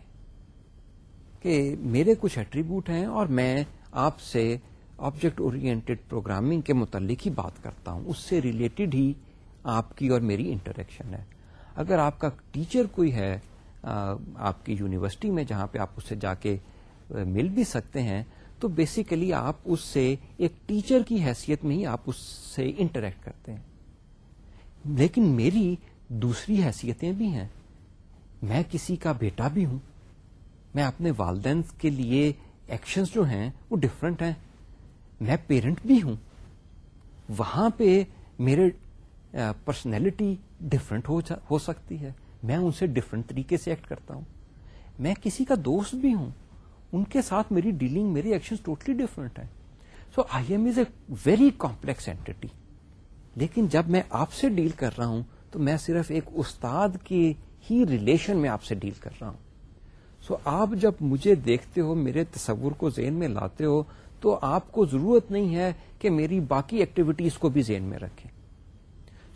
کہ میرے کچھ ایٹریبیوٹ ہیں اور میں آپ سے آبجیکٹ اورینٹیڈ پروگرامنگ کے متعلق ہی بات کرتا ہوں۔ اس سے ریلیٹڈ ہی آپ کی اور میری انٹریکشن ہے۔ اگر آپ کا ٹیچر کوئی ہے آپ کی یونیورسٹی میں جہاں پہ آپ اس سے جا کے مل بھی سکتے ہیں، تو بیسیکلی آپ اس سے ایک ٹیچر کی حیثیت میں ہی آپ اس سے انٹریکٹ کرتے ہیں۔ لیکن میری دوسری حیثیتیں بھی ہیں۔ میں کسی کا بیٹا بھی ہوں۔ میں اپنے والدین کے لیے ایکشنز جو ہیں وہ ڈفرنٹ ہیں۔ میں پیرنٹ بھی ہوں۔ وہاں پہ میرے پرسنالٹی ڈفرنٹ ہو سکتی ہے۔ میں ان سے ڈفرنٹ طریقے سے ایکٹ کرتا ہوں۔ میں کسی کا دوست بھی ہوں۔ ان کے ساتھ میری ڈیلنگ میری ایکشن ٹوٹلی ڈفرنٹ ہے so I am is a very complex entity لیکن جب میں آپ سے ڈیل کر رہا ہوں، تو میں صرف ایک استاد کے ہی ریلیشن میں آپ سے ڈیل کر رہا ہوں۔ سو آپ جب مجھے دیکھتے ہو، میرے تصور کو ذہن میں لاتے ہو تو آپ کو ضرورت نہیں ہے کہ میری باقی ایکٹیویٹیز کو بھی ذہن میں رکھیں۔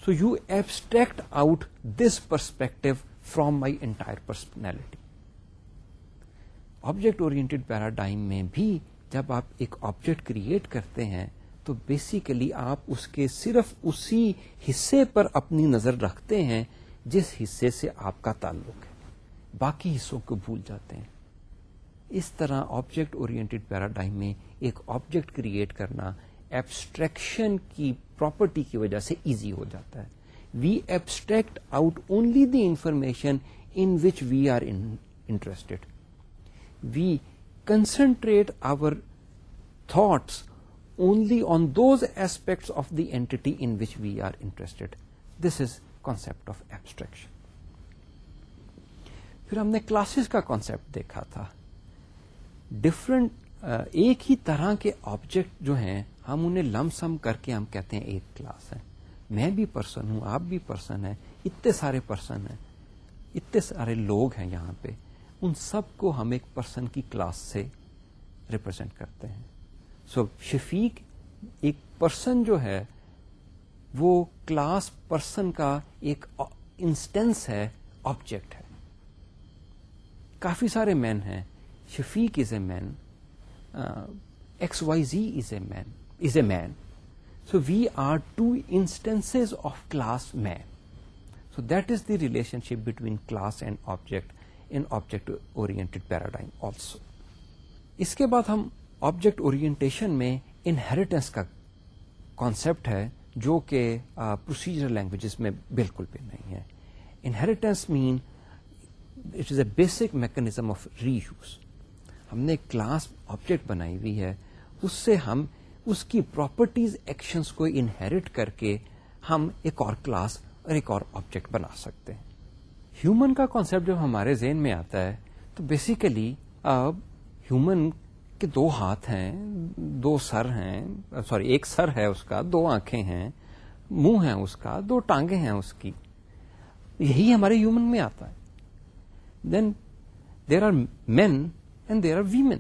So you abstract out this perspective from my entire personality object oriented paradigm میں بھی جب آپ ایک آبجیکٹ کریٹ کرتے ہیں، تو بیسیکلی آپ اس کے صرف اسی حصے پر اپنی نظر رکھتے ہیں، جس حصے سے آپ کا تعلق ہے۔ باقی حصوں کو بھول جاتے ہیں۔ اس طرح آبجیکٹ اورینٹیڈ پیراڈائم میں ایک آبجیکٹ کریٹ کرنا ایبسٹریکشن کی پراپرٹی کی وجہ سے ایزی ہو جاتا ہے۔ We abstract out only the information in which we are interested we concentrate our thoughts only on those aspects of the entity in which we are interested this is concept of abstraction پھر ہم نے classes کا concept دیکھا تھا۔ Different uh, ایک ہی طرح کے object جو ہیں ہم انہیں لم سم کر کے ہم کہتے ہیں ایک کلاس ہے۔ میں بھی پرسن ہوں آپ بھی پرسن ہیں اتنے سارے پرسن ہیں اتنے سارے لوگ ہیں یہاں پہ۔ ان سب کو ہم ایک پرسن کی کلاس سے ریپرزینٹ کرتے ہیں۔ سو so, شفیق ایک پرسن جو ہے وہ کلاس پرسن کا ایک uh, انسٹینس ہے آبجیکٹ ہے۔ کافی سارے مین ہیں۔ Shafiq is a man X Y Z is a man is a man so we are two instance of class man so that is the relationship between class and object in object oriented paradigm also اس کے بعد ہم object orientation میں inheritance کا concept ہے جو کہ procedure languages میں بالکل بھی نہیں ہے inheritance mean it is a basic mechanism of reuse ہم نے کلاس آبجیکٹ بنائی ہوئی ہے، اس سے ہم اس کی پراپرٹیز ایکشنس کو انہیریٹ کر کے ہم ایک اور کلاس اور ایک اور آبجیکٹ بنا سکتے ہیں۔ ہیومن کا کانسیپٹ جب ہمارے ذہن میں آتا ہے، تو بیسیکلی اب ہیومن کے دو ہاتھ ہیں، دو سر ہیں، سوری، ایک سر ہے اس کا، دو آنکھیں ہیں، منہ ہے اس کا، دو ٹانگیں ہیں اس کی۔ یہی ہمارے ہیومن میں آتا ہے۔ Then there are men and there are women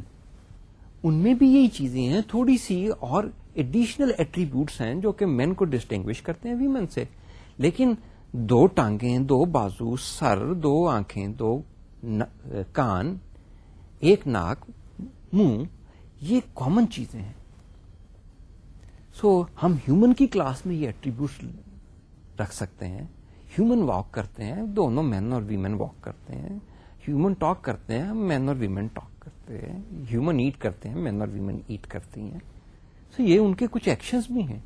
ان میں بھی یہی چیزیں ہیں تھوڑی سی اور ایڈیشنل ایٹریبیوٹس ہیں جو کہ مین کو ڈسٹنگوش کرتے ہیں ویمن سے۔ لیکن دو ٹانگیں دو بازو سر دو آنکھیں دو کان ایک ناک منہ یہ کامن چیزیں ہیں۔ سو so, ہم ہیومن کی کلاس میں یہ ایٹریبیوٹ رکھ سکتے ہیں۔ ہیومن واک کرتے ہیں دونوں مین اور ویمن واک کرتے ہیں۔ ہیومن ٹاک کرتے ہیں مین اور ویمن ٹاک کرتے ہیں ہیومن ایٹ کرتے ہیں مین اور ویمن ایٹ کرتی ہیں۔ سو یہ ان کے کچھ ایکشنز بھی ہیں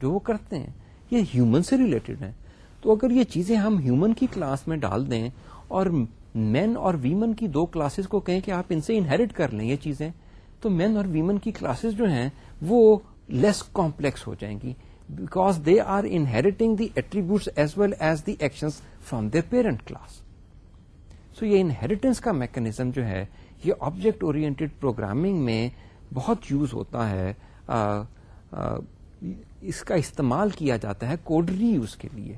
جو وہ کرتے ہیں۔ یہ ہیومن سے ریلیٹڈ ہیں۔ تو اگر یہ چیزیں ہم ہیومن کی کلاس میں ڈال دیں اور مین اور ویمن کی دو کلاسز کو کہیں کہ آپ ان سے انہیریٹ کر لیں یہ چیزیں، تو مین اور ویمن کی کلاسز جو ہیں وہ لیس کمپلیکس ہو جائیں گی because they are inheriting the attributes as well as the action from the parent class so یہ انہیریٹنس کا میکنیزم جو ہے یہ آبجیکٹ اورینٹیڈ پروگرامنگ میں بہت یوز ہوتا ہے آ, آ, اس کا استعمال کیا جاتا ہے کوڈ ری یوز کے لیے۔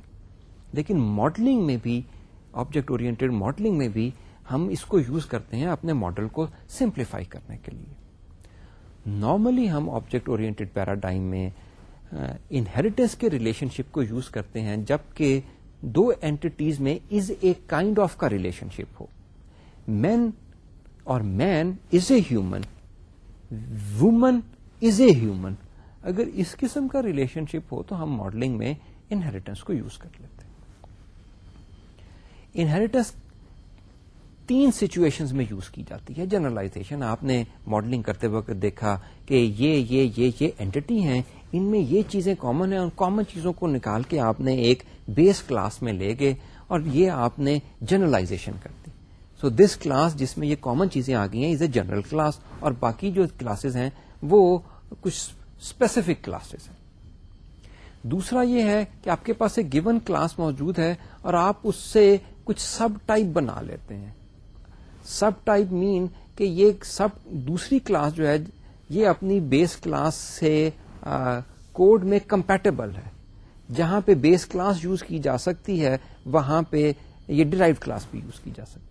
لیکن ماڈلنگ میں بھی آبجیکٹ اورینٹیڈ ماڈلنگ میں بھی ہم اس کو یوز کرتے ہیں اپنے ماڈل کو سمپلیفائی کرنے کے لیے۔ نارملی ہم آبجیکٹ اورینٹیڈ پیراڈائم میں انہیریٹنس کے ریلیشن شپ کو یوز کرتے ہیں جبکہ دو اینٹیز میں از اے کائنڈ آف کا ریلیشن شپ ہو۔ مین اور man is a human woman is a human اگر اس قسم کا ریلیشن شپ ہو تو ہم ماڈلنگ میں انہیریٹنس کو یوز کر لیتے انہیریٹنس تین سچویشن میں یوز کی جاتی ہے۔ جنرلائزیشن آپ نے ماڈلنگ کرتے وقت دیکھا کہ یہ یہ یہ یہ اینٹی ہیں۔ ان میں یہ چیزیں کامن ہیں اور کامن چیزوں کو نکال کے آپ نے ایک بیس کلاس میں لے گئے اور یہ آپ نے جنرلائزیشن کر دی۔ سو دس کلاس جس میں یہ کامن چیزیں آ گئی ہیں از اے جنرل کلاس اور باقی جو کلاسز ہیں وہ کچھ اسپیسیفک کلاسز ہیں۔ دوسرا یہ ہے کہ آپ کے پاس ایک گیون کلاس موجود ہے اور آپ اس سے کچھ سب ٹائپ بنا لیتے ہیں۔ سب ٹائپ مین کہ یہ سب دوسری کلاس جو ہے، یہ اپنی بیس کلاس سے کوڈ میں کمپیٹیبل ہے۔ جہاں پہ بیس کلاس یوز کی جا سکتی ہے، وہاں پہ یہ ڈرائیو کلاس بھی یوز کی جا سکتی ہے۔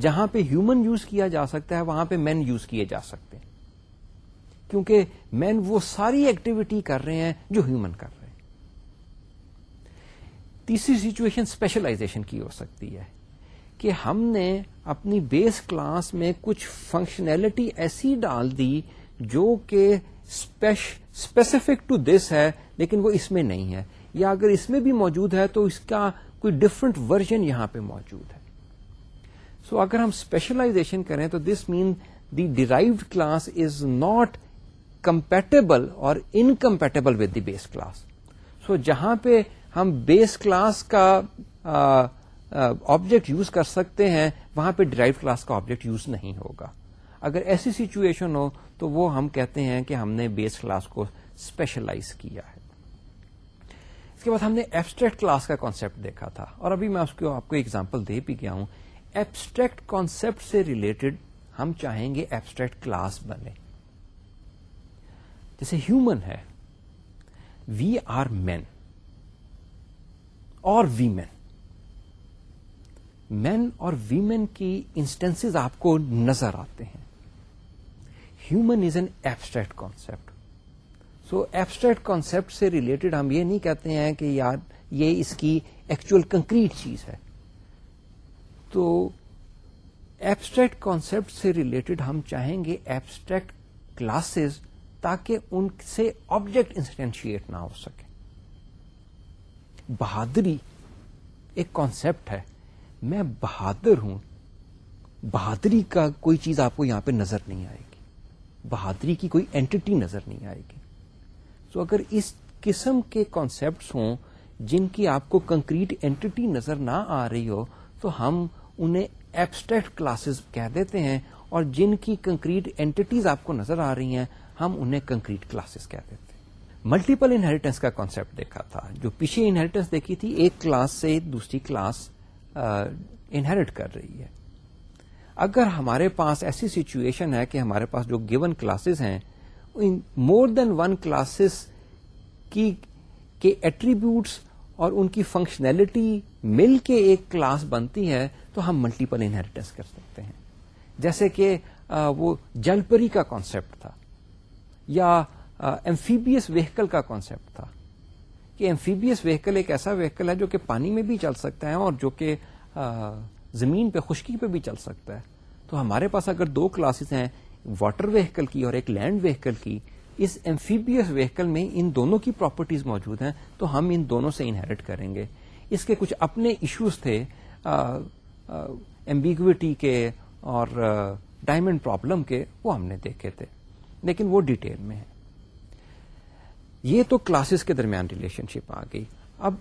جہاں پہ ہیومن یوز کیا جا سکتا ہے، وہاں پہ مین یوز کیے جا سکتے ہیں۔ کیونکہ مین وہ ساری ایکٹیویٹی کر رہے ہیں جو ہیومن کر رہے ہیں۔ تیسری سچویشن اسپیشلائزیشن کی ہو سکتی ہے کہ ہم نے اپنی بیس کلاس میں کچھ فنکشنلٹی ایسی ڈال دی جو کہ اسپیسیفک ٹو دس ہے، لیکن وہ اس میں نہیں ہے۔ یا اگر اس میں بھی موجود ہے تو اس کا کوئی ڈفرنٹ ورژن یہاں پہ موجود ہے۔ سو so, اگر ہم اسپیشلائزیشن کریں تو this means the derived class is not compatible اور incompatible with the base class so جہاں پہ ہم بیس کلاس کا آبجیکٹ یوز کر سکتے ہیں وہاں پہ ڈرائیو کلاس کا آبجیکٹ یوز نہیں ہوگا۔ اگر ایسی سچویشن ہو تو وہ ہم کہتے ہیں کہ ہم نے بیس کلاس کو اسپیشلائز کیا ہے۔ اس کے بعد ہم نے ایبسٹریکٹ کلاس کا کانسیپٹ دیکھا تھا۔ اور ابھی میں اس کو آپ کو ایگزامپل دے بھی گیا ہوں۔ ایبسٹریکٹ کانسیپٹ سے ریلیٹڈ ہم چاہیں گے ایبسٹریکٹ کلاس بنے۔ جیسے ہیومن ہے۔ وی آر مین اور وی مین مین اور ویمین کی انسٹنس آپ کو نظر آتے ہیں۔ Human is an abstract concept so abstract concept سے ریلیٹڈ ہم یہ نہیں کہتے ہیں کہ یار یہ اس کی ایکچوئل کنکریٹ چیز ہے۔ تو ایبسٹریکٹ کانسپٹ سے ریلیٹڈ ہم چاہیں گے ایبسٹریکٹ کلاسز تاکہ ان سے آبجیکٹ انسٹینشیٹ نہ ہو سکے۔ بہادری ایک کانسپٹ ہے۔ میں بہادر ہوں۔ بہادری کا کوئی چیز آپ کو یہاں پہ نظر نہیں آئے گی۔ بہادری کی کوئی اینٹی نظر نہیں آئے گی۔ سو اگر اس قسم کے کانسیپٹس ہوں جن کی آپ کو کنکریٹ اینٹی نظر نہ آ رہی ہو، تو ہم انہیں ایبسٹریکٹ کلاسز کہہ دیتے ہیں اور جن کی کنکریٹ اینٹیز آپ کو نظر آ رہی ہیں، ہم انہیں کنکریٹ کلاسز کہہ دیتے ہیں۔ ملٹیپل انہیریٹنس کا کانسیپٹ دیکھا تھا۔ جو پیچھے انہیریٹنس دیکھی تھی، ایک کلاس سے دوسری کلاس انہیریٹ کر رہی ہے۔ اگر ہمارے پاس ایسی سچویشن ہے کہ ہمارے پاس جو گیون کلاسز ہیں مور دین ون کلاسز کی، کے ایٹریبیوٹس اور ان کی فنکشنلٹی مل کے ایک کلاس بنتی ہے تو ہم ملٹیپل انہیریٹنس کر سکتے ہیں۔ جیسے کہ وہ جلپری کا کانسیپٹ تھا، یا ایمفیبیس وہیکل کا کانسیپٹ تھا۔ کہ ایمفیبیس وہیکل ایک ایسا وہیکل ہے جو کہ پانی میں بھی چل سکتا ہے اور جو کہ زمین پہ، خشکی پہ بھی چل سکتا ہے۔ تو ہمارے پاس اگر دو کلاسز ہیں واٹر وہیکل کی اور ایک لینڈ وہیکل کی، اس ایمفیبیس وہیکل میں ان دونوں کی پراپرٹیز موجود ہیں، تو ہم ان دونوں سے انہیریٹ کریں گے۔ اس کے کچھ اپنے ایشوز تھے ایمبیگوٹی کے اور ڈائمنڈ پرابلم کے وہ ہم نے دیکھے تھے، لیکن وہ ڈیٹیل میں ہے۔ یہ تو کلاسز کے درمیان ریلیشن شپ آ گئی۔ اب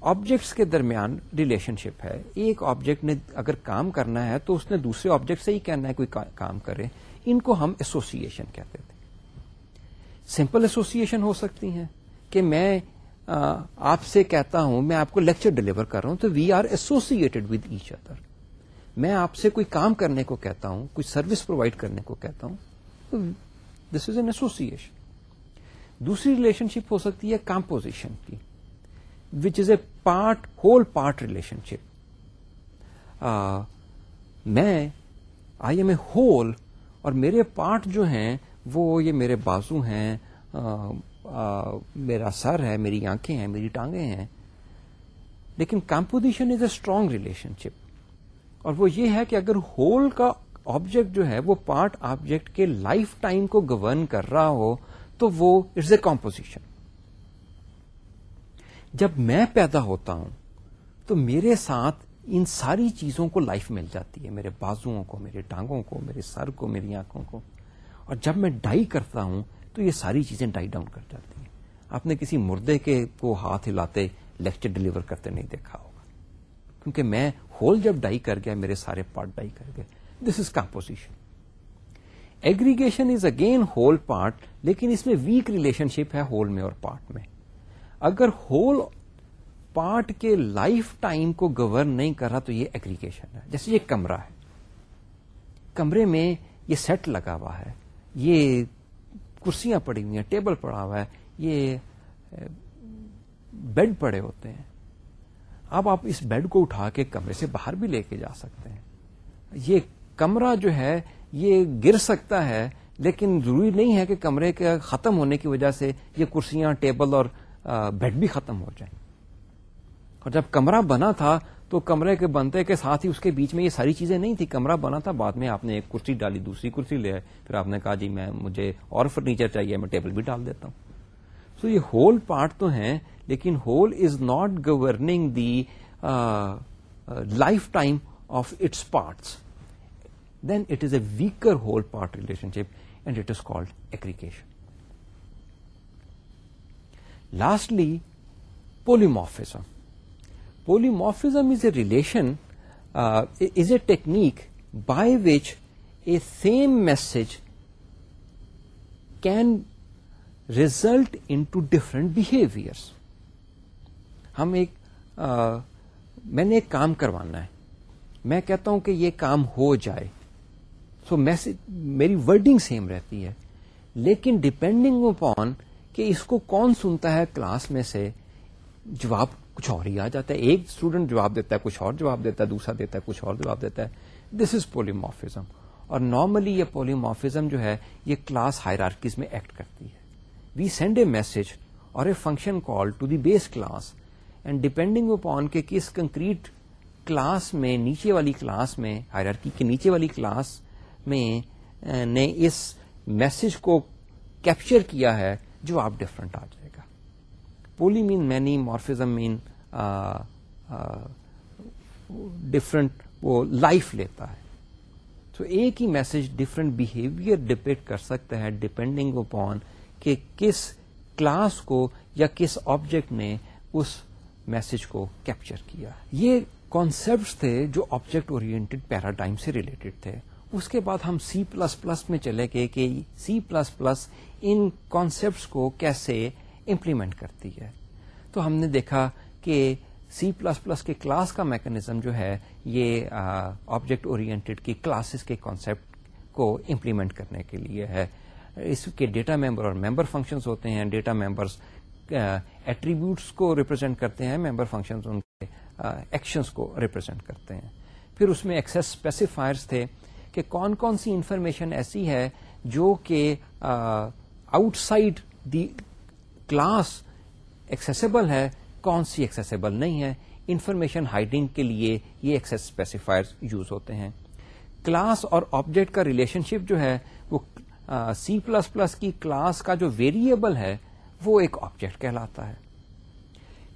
آبجیکٹس کے درمیان ریلیشن شپ ہے۔ ایک آبجیکٹ نے اگر کام کرنا ہے تو اس نے دوسرے آبجیکٹ سے ہی کہنا ہے کوئی کام کرے۔ ان کو ہم ایسوسیشن کہتے تھے۔ سمپل ایسوسیشن ہو سکتی ہیں کہ میں آپ سے کہتا ہوں، میں آپ کو لیکچر ڈلیور کر رہا ہوں، تو we are associated with each other میں آپ سے کوئی کام کرنے کو کہتا ہوں، کوئی سروس پرووائڈ کرنے کو کہتا ہوں دس از این ایسوسیشن دوسری ریلیشن شپ ہو سکتی ہے کمپوزیشن کی which is a part whole part relationship میں آئی ایم اے ہول اور میرے پارٹ جو ہیں، وہ یہ میرے بازو ہیں میرا سر ہے، میری آنکھیں ہیں، میری ٹانگیں ہیں۔ لیکن composition is a strong relationship اور وہ یہ ہے کہ اگر ہول کا آبجیکٹ جو ہے، وہ پارٹ آبجیکٹ کے لائف ٹائم کو گورن کر رہا ہو، تو وہ اٹس اے کمپوزیشن جب میں پیدا ہوتا ہوں، تو میرے ساتھ ان ساری چیزوں کو لائف مل جاتی ہے، میرے بازوؤں کو، میرے ٹانگوں کو، میرے سر کو، میری آنکھوں کو۔ اور جب میں ڈائی کرتا ہوں تو یہ ساری چیزیں ڈائی ڈاؤن کر جاتی ہیں۔ آپ نے کسی مردے کے کو ہاتھ ہلاتے لیکچر ڈلیور کرتے نہیں دیکھا ہوگا۔ کیونکہ میں ہول جب ڈائی کر گیا، میرے سارے پارٹ ڈائی کر گئے۔ This is composition aggregation is again whole part لیکن اس میں ویک ریلیشن شپ ہے ہول میں اور پارٹ میں۔ اگر ہول پارٹ کے لائف ٹائم کو گورن نہیں کر رہا تو یہ ایگریگیشن ہے۔ جیسے یہ کمرہ ہے۔ کمرے میں یہ سیٹ لگا ہوا ہے۔ یہ کرسیاں پڑی ہوئی ہیں، ٹیبل پڑا ہوا ہے، یہ بیڈ پڑے ہوتے ہیں۔ اب آپ اس بیڈ کو اٹھا کے کمرے سے باہر بھی لے کے جا سکتے ہیں۔ یہ کمرہ جو ہے، یہ گر سکتا ہے، لیکن ضروری نہیں ہے کہ کمرے کے ختم ہونے کی وجہ سے یہ کرسیاں، ٹیبل اور بیڈ بھی ختم ہو جائیں۔ اور جب کمرہ بنا تھا تو کمرے کے بنتے کے ساتھ ہی اس کے بیچ میں یہ ساری چیزیں نہیں تھی کمرہ بنا تھا، بعد میں آپ نے ایک کرسی ڈالی، دوسری کرسی لے پھر آپ نے کہا جی میں، مجھے اور فرنیچر چاہیے، میں ٹیبل بھی ڈال دیتا ہوں۔ سو یہ ہول پارٹ تو ہیں، لیکن whole is not governing the lifetime of its parts then it is a weaker whole part relationship and it is called aggregation lastly polymorphism polymorphism is a relation is a technique by which a same message can result in two different behaviour ہم ایک میں نے ایک کام کروانا ہے. میں کہتا ہوں کہ یہ کام ہو جائے. سو میسج میری ورڈنگ سیم رہتی ہے. لیکن ڈپینڈنگ اپون کہ اس کو کون سنتا ہے کلاس میں سے جواب کچھ اور ہی آ جاتا ہے۔ ایک اسٹوڈنٹ جواب دیتا ہے، کچھ اور جواب دیتا ہے، دوسرا دیتا ہے، کچھ اور جواب دیتا ہے۔ دس از پولیموفیزم اور نارملی یہ پولیموفیزم جو ہے، یہ کلاس ہائرارکیز میں ایکٹ کرتی ہے۔ وی سینڈ اے میسج اور a function call to the base class and depending upon کہ کس کنکریٹ کلاس میں، نیچے والی کلاس میں ہائرارکی کے نیچے والی کلاس میں نے اس میسج کو کیپچر کیا ہے جو آپ ڈفرنٹ آ جائے۔ Poly mean many morphism mean different وہ لائف لیتا ہے۔ تو ایک ہی میسج ڈفرنٹ بہیویئر ڈپیکٹ کر سکتا ہے ڈپینڈنگ اپون کہ کس کلاس کو یا کس آبجیکٹ نے اس میسج کو کیپچر کیا۔ یہ کانسپٹ تھے جو آبجیکٹ اورینٹیڈ پیراڈائم سے ریلیٹڈ تھے۔ اس کے بعد ہم سی پلس پلس میں چلے گئے کہ سی پلس پلس ان کانسیپٹس کو کیسے امپلیمنٹ کرتی ہے۔ تو ہم نے دیکھا کہ سی پلس پلس کے کلاس کا میکنزم جو ہے، یہ آبجیکٹ اورینٹیڈ کی کلاسز کے کانسیپٹ کو امپلیمنٹ کرنے کے لیے ہے۔ اس کے ڈیٹا ممبر اور ممبر فنکشنز ہوتے ہیں۔ ڈیٹا ممبرس ایٹریبیوٹس کو ریپرزینٹ کرتے ہیں ممبر فنکشنز ان کے ایکشنز کو ریپرزینٹ کرتے ہیں۔ پھر اس میں ایکسس اسپیسیفائرس تھے کہ کون کون سی انفارمیشن ایسی ہے جو کہ outside the class accessible ہے، کون سی ایکسیسیبل نہیں ہے؟ انفارمیشن ہائڈنگ کے لیے یہ ایکسیس اسپیسیفائر یوز ہوتے ہیں۔ کلاس اور آبجیکٹ کا ریلیشن شپ جو ہے، وہ سی پلس پلس کی کلاس کا جو ویریبل ہے، وہ ایک آبجیکٹ کہلاتا ہے۔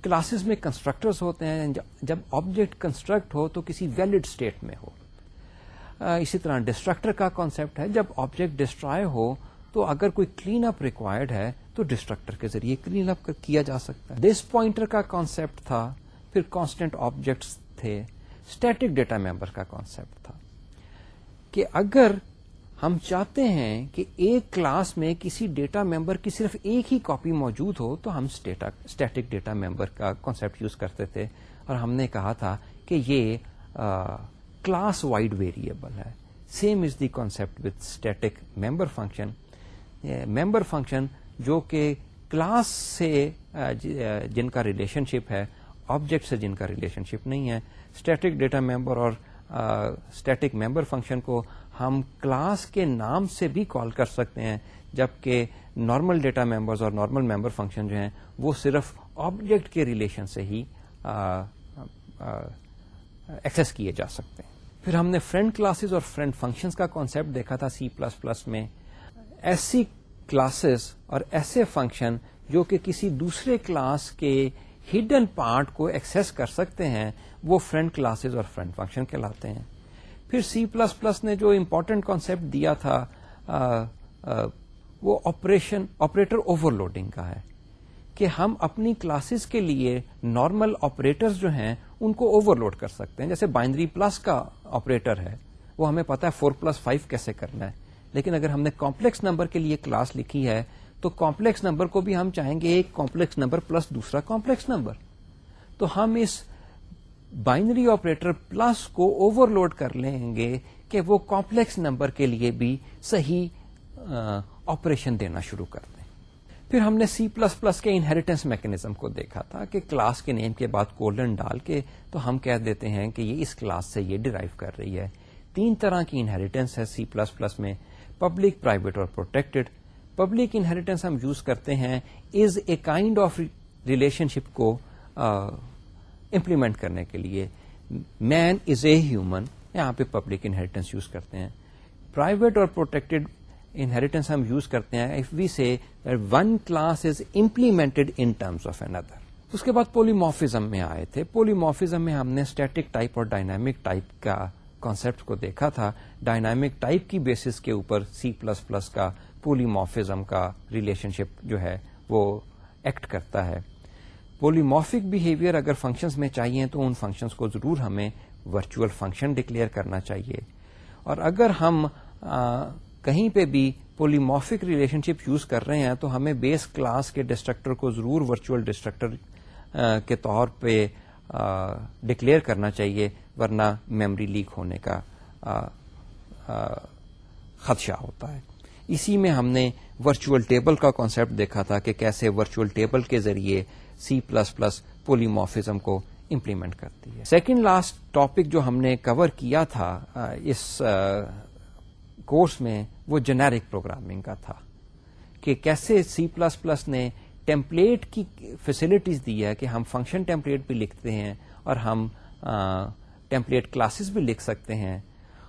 کلاسز میں کنسٹرکٹرز ہوتے ہیں، جب آبجیکٹ کنسٹرکٹ ہو تو کسی ویلڈ اسٹیٹ میں ہو۔ اسی طرح ڈسٹرکٹر کا کانسیپٹ ہے، جب آبجیکٹ ڈسٹرائے ہو تو اگر کوئی کلین اپ ریکوائرڈ ہے تو ڈسٹرکٹر کے ذریعے کلین اپ کیا جا سکتا ہے۔ ڈس پوائنٹر کا کانسیپٹ تھا، پھر کانسٹینٹ آبجیکٹس تھے۔ اسٹیٹک ڈیٹا ممبر کا کانسیپٹ تھا۔ کہ اگر ہم چاہتے ہیں کہ ایک کلاس میں کسی ڈیٹا ممبر کی صرف ایک ہی کاپی موجود ہو، تو ہم اسٹیٹک ڈیٹا ممبر کا کانسیپٹ یوز کرتے تھے۔ اور ہم نے کہا تھا کہ یہ کلاس وائڈ ویریبل ہے۔ Same is the concept with static member function member function جو کہ جی، کلاس سے جن کا ریلیشن شپ ہے آبجیکٹ سے جن کا ریلیشن شپ نہیں ہے اسٹیٹک ڈیٹا ممبر اور اسٹیٹک ممبر فنکشن کو ہم کلاس کے نام سے بھی کال کر سکتے ہیں، جبکہ نارمل ڈیٹا ممبرز اور نارمل ممبر فنکشن جو ہیں، وہ صرف آبجیکٹ کے ریلیشن سے ہی ایکسس کیے جا سکتے ہیں۔ پھر ہم نے فرینڈ کلاسز اور فرینڈ فنکشنز کا کانسیپٹ دیکھا تھا سی پلس پلس میں۔ ایسی کلاسز اور ایسے فنکشن جو کہ کسی دوسرے کلاس کے ہڈن پارٹ کو ایکسس کر سکتے ہیں وہ فرینڈ کلاسز اور فرینڈ فنکشن کہلاتے ہیں۔ پھر سی پلس پلس نے جو امپورٹنٹ کانسیپٹ دیا تھا آ, آ, وہ آپریشن آپریٹر اوور لوڈنگ کا ہے۔ کہ ہم اپنی کلاسز کے لیے نارمل آپریٹرز جو ہیں ان کو اوور لوڈ کر سکتے ہیں۔ جیسے بائنڈری پلس کا آپریٹر ہے وہ ہمیں پتا ہے فور پلس فائیو کیسے کرنا ہے۔ لیکن اگر ہم نے کمپلیکس نمبر کے لیے کلاس لکھی ہے، تو کمپلیکس نمبر کو بھی ہم چاہیں گے ایک کمپلیکس نمبر پلس دوسرا کمپلیکس نمبر تو ہم اس بائنری آپریٹر پلس کو اوور لوڈ کر لیں گے کہ وہ کمپلیکس نمبر کے لیے بھی صحیح آپریشن دینا شروع کر دیں۔ پھر ہم نے سی پلس پلس کے انہیریٹنس میکنیزم کو دیکھا تھا کہ کلاس کے نیم کے بعد کولن ڈال کے تو ہم کہہ دیتے ہیں کہ یہ اس کلاس سے یہ ڈرائیو کر رہی ہے۔ تین طرح کی انہیریٹنس ہے سی پلس پلس میں۔ پبلک پرائیویٹ اور پروٹیکٹڈ پبلک انہیریٹنس ہم یوز کرتے ہیں is a kind of relationship کو امپلیمنٹ کرنے کے لیے. مین از اے ہیومن یہاں پہ پبلک انہیریٹنس یوز کرتے ہیں. پرائیویٹ اور پروٹیکٹڈ انہیریٹنس ہم یوز کرتے ہیں if we say one class is implemented in terms of another اس کے بعد پولیموفیزم میں آئے تھے. پولیموفیزم میں ہم نے اسٹیٹک ٹائپ اور ڈائنامک ٹائپ کا کانسیپٹ کو دیکھا تھا ڈائنامک ٹائپ کی بیسس کے اوپر سی پلس پلس کا پولیموفیزم کا ریلیشن شپ جو ہے وہ ایکٹ کرتا ہے۔ پولیموفک بہیویئر اگر فنکشنز میں چاہیے تو ان فنکشنز کو ضرور ہمیں ورچوئل فنکشن ڈکلیئر کرنا چاہیے۔ اور اگر ہم آ, کہیں پہ بھی پولیموفک ریلیشن شپ یوز کر رہے ہیں تو ہمیں بیس کلاس کے ڈسٹرکٹر کو ضرور ورچوئل ڈسٹرکٹر کے طور پہ ڈکلیئر کرنا چاہیے۔ ورنہ میمری لیک ہونے کا آ, آ, خدشہ ہوتا ہے۔ اسی میں ہم نے ورچوئل ٹیبل کا کانسیپٹ دیکھا تھا کہ کیسے ورچوئل ٹیبل کے ذریعے سی پلس پلس پولیموفیزم کو امپلیمنٹ کرتی ہے۔ سیکنڈ لاسٹ ٹاپک جو ہم نے کور کیا تھا اس کورس میں وہ جنیرک پروگرامنگ کا تھا کہ کیسے سی پلس پلس نے ٹیمپلیٹ کی فیسلٹیز دی ہے کہ ہم فنکشن ٹیمپلیٹ بھی لکھتے ہیں اور ہم ٹیمپلیٹ کلاسز بھی لکھ سکتے ہیں۔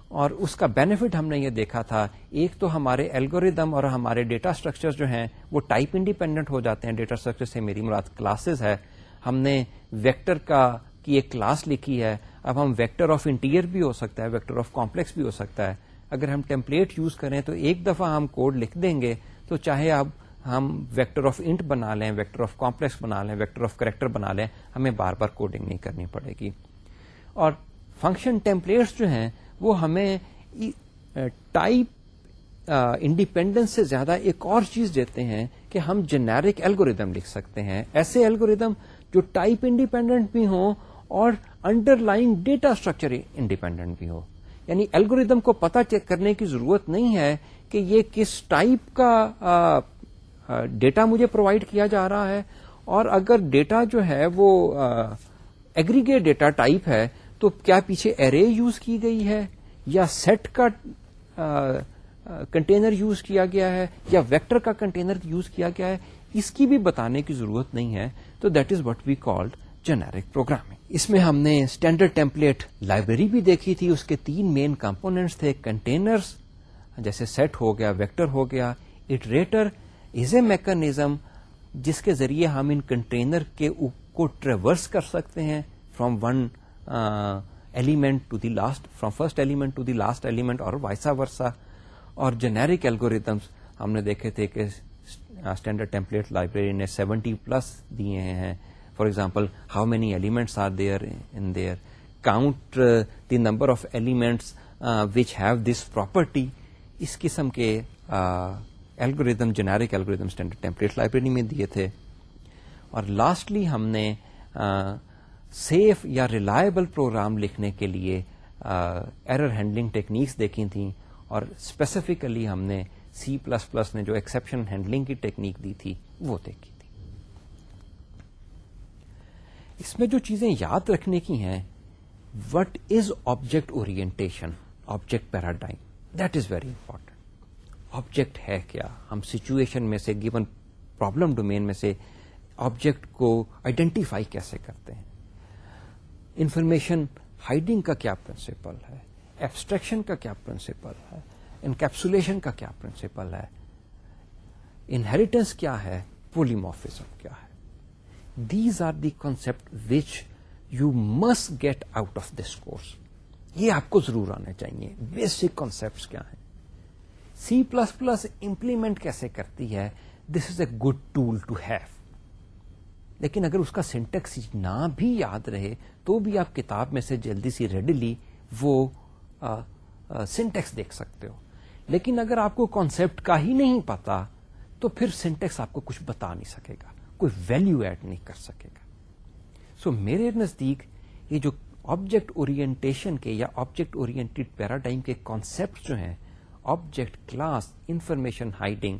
اور اس کا بینیفٹ ہم نے یہ دیکھا تھا، ایک تو ہمارے الگوریدم اور ہمارے ڈیٹا اسٹرکچر جو ہیں، وہ ٹائپ انڈیپینڈنٹ ہو جاتے ہیں۔ ڈیٹا اسٹرکچر سے میری مراد کلاسز ہے۔ ہم نے ویکٹر کا کی ایک کلاس لکھی ہے۔ اب ہم ویکٹر آف انٹیریئر بھی ہو سکتا ہے ویکٹر آف کمپلیکس بھی ہو سکتا ہے۔ اگر ہم ٹیمپلیٹ یوز کریں تو ایک دفعہ ہم کوڈ لکھ دیں گے تو چاہے اب ہم ویکٹر آف انٹ بنا لیں ویکٹر آف کمپلیکس بنا لیں ویکٹر آف کریکٹر بنا لیں، ہمیں بار بار کوڈنگ نہیں کرنی پڑے گی۔ اور فنکشن ٹیمپلیٹس جو ہیں، وہ ہمیں ٹائپ انڈیپینڈنس سے زیادہ ایک اور چیز دیتے ہیں کہ ہم جنیرک ایلگوریدم لکھ سکتے ہیں۔ ایسے ایلگوریدم جو ٹائپ انڈیپینڈنٹ بھی ہوں اور underlying data structure independent بھی ہو۔ یعنی ایلگوریدم کو پتا چیک کرنے کی ضرورت نہیں ہے کہ یہ کس ٹائپ کا ڈیٹا مجھے پرووائڈ کیا جا رہا ہے۔ اور اگر ڈیٹا جو ہے وہ ایگریگیٹ ڈیٹا ٹائپ ہے تو کیا پیچھے ارے یوز کی گئی ہے؟ یا سیٹ کا کنٹینر یوز کیا گیا ہے؟ یا ویکٹر کا کنٹینر یوز کیا گیا ہے؟ اس کی بھی بتانے کی ضرورت نہیں ہے۔ تو that is what we called generic programming اس میں ہم نے اسٹینڈرڈ ٹیمپلیٹ لائبریری بھی دیکھی تھی۔ اس کے تین مین کمپونیٹس تھے کنٹینرس جیسے سیٹ ہو گیا ویکٹر ہو گیا اٹریٹر از اے میکنیزم جس کے ذریعے ہم ان کنٹینر کے کو ٹریورس کر سکتے ہیں from one element to the last from first element to the last element اور وائسا ورسا اور جنیرک ایلگوریتمس ہم نے دیکھے تھے کہ اسٹینڈرڈ ٹیمپلیٹ لائبریری نے سیونٹی پلس دیے ہیں for example how many elements are there in there count the number of elements which have this property اس قسم کے algorithm generic algorithm standard template library میں دیے تھے اور لاسٹلی ہم نے سیف یا ریلائبل پروگرام لکھنے کے لیے ایرر ہینڈلنگ ٹیکنیکس دیکھی تھیں اور اسپیسیفکلی ہم نے سی پلس پلس نے جو ایکسپشن ہینڈلنگ کی ٹیکنیک دی تھی، وہ دیکھی تھی۔ اس میں جو چیزیں یاد رکھنے کی ہیں what is object orientation object paradigm that is very important object ہے کیا؟ ہم سچویشن میں سے گیون پرابلم ڈومین میں سے آبجیکٹ کو آئیڈینٹیفائی کیسے کرتے ہیں؟ انفارمیشن ہائڈنگ کا کیا پرنسپل ہے؟ ایبسٹریکشن کا کیا پرنسپل ہے؟ انکیپسولیشن کا کیا پرنسپل ہے؟ انہیریٹنس کیا ہے؟ پولیموفیزم کیا ہے؟ These are the concept which you must get out of this course یہ آپ کو ضرور آنا چاہیے۔ بیسک کانسپٹ کیا ہیں؟ سی پلس پلس امپلیمنٹ کیسے کرتی ہے؟ This is a good tool to have لیکن اگر اس کا سینٹیکس نہ بھی یاد رہے تو بھی آپ کتاب میں سے جلدی سی ریڈیلی وہ سینٹیکس دیکھ سکتے ہو۔ لیکن اگر آپ کو کانسیپٹ کا ہی نہیں پتا تو پھر سینٹیکس آپ کو کچھ بتا نہیں سکے گا۔ کوئی ویلو ایڈ نہیں کر سکے گا۔ سو so, میرے نزدیک یہ جو آبجیکٹ اورینٹیشن کے یا آبجیکٹ اورینٹیڈ پیراڈائم کے کانسپٹ جو ہیں object class information hiding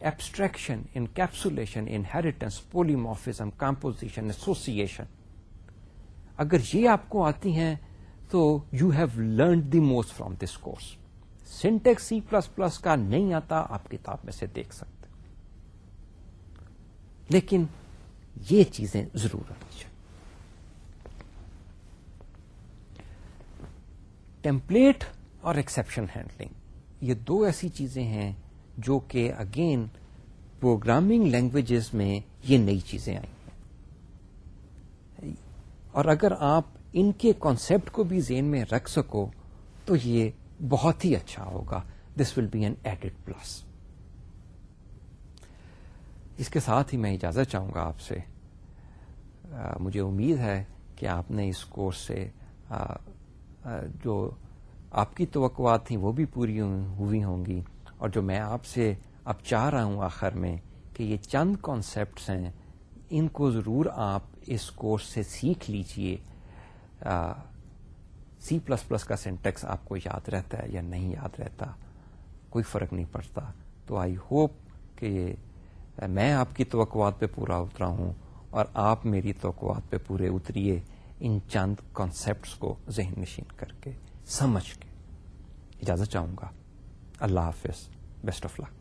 abstraction encapsulation inheritance polymorphism composition association اگر یہ آپ کو آتی ہیں تو you have learn the most from this course syntax C plus plus کا نہیں آتا، آپ کتاب میں سے دیکھ سکتے لیکن یہ چیزیں ضرور آنی چاہیے۔ ٹیمپلیٹ اور ایکسپشن ہینڈلنگ یہ دو ایسی چیزیں ہیں جو کہ اگین پروگرامنگ لینگویجز میں یہ نئی چیزیں آئی ہیں اور اگر آپ ان کے کانسیپٹ کو بھی زین میں رکھ سکو، تو یہ بہت ہی اچھا ہوگا۔ This will be an added plus اس کے ساتھ ہی میں اجازت چاہوں گا آپ سے۔ مجھے امید ہے کہ آپ نے اس کورس سے جو آپ کی توقعات تھیں، وہ بھی پوری ہوئی ہوں گی۔ اور جو میں آپ سے اب چاہ رہا ہوں آخر میں کہ یہ چند کانسیپٹس ہیں، ان کو ضرور آپ اس کورس سے سیکھ لیجیے۔ سی پلس پلس کا سینٹیکس آپ کو یاد رہتا ہے یا نہیں یاد رہتا، کوئی فرق نہیں پڑتا۔ تو آئی ہوپ کہ میں آپ کی توقعات پہ پورا اترا ہوں اور آپ میری توقعات پہ پورے اتریے ان چند کانسیپٹس کو ذہن نشین کر کے، سمجھ کے۔ اجازت چاہوں گا۔ اللہ حافظ۔ Best of look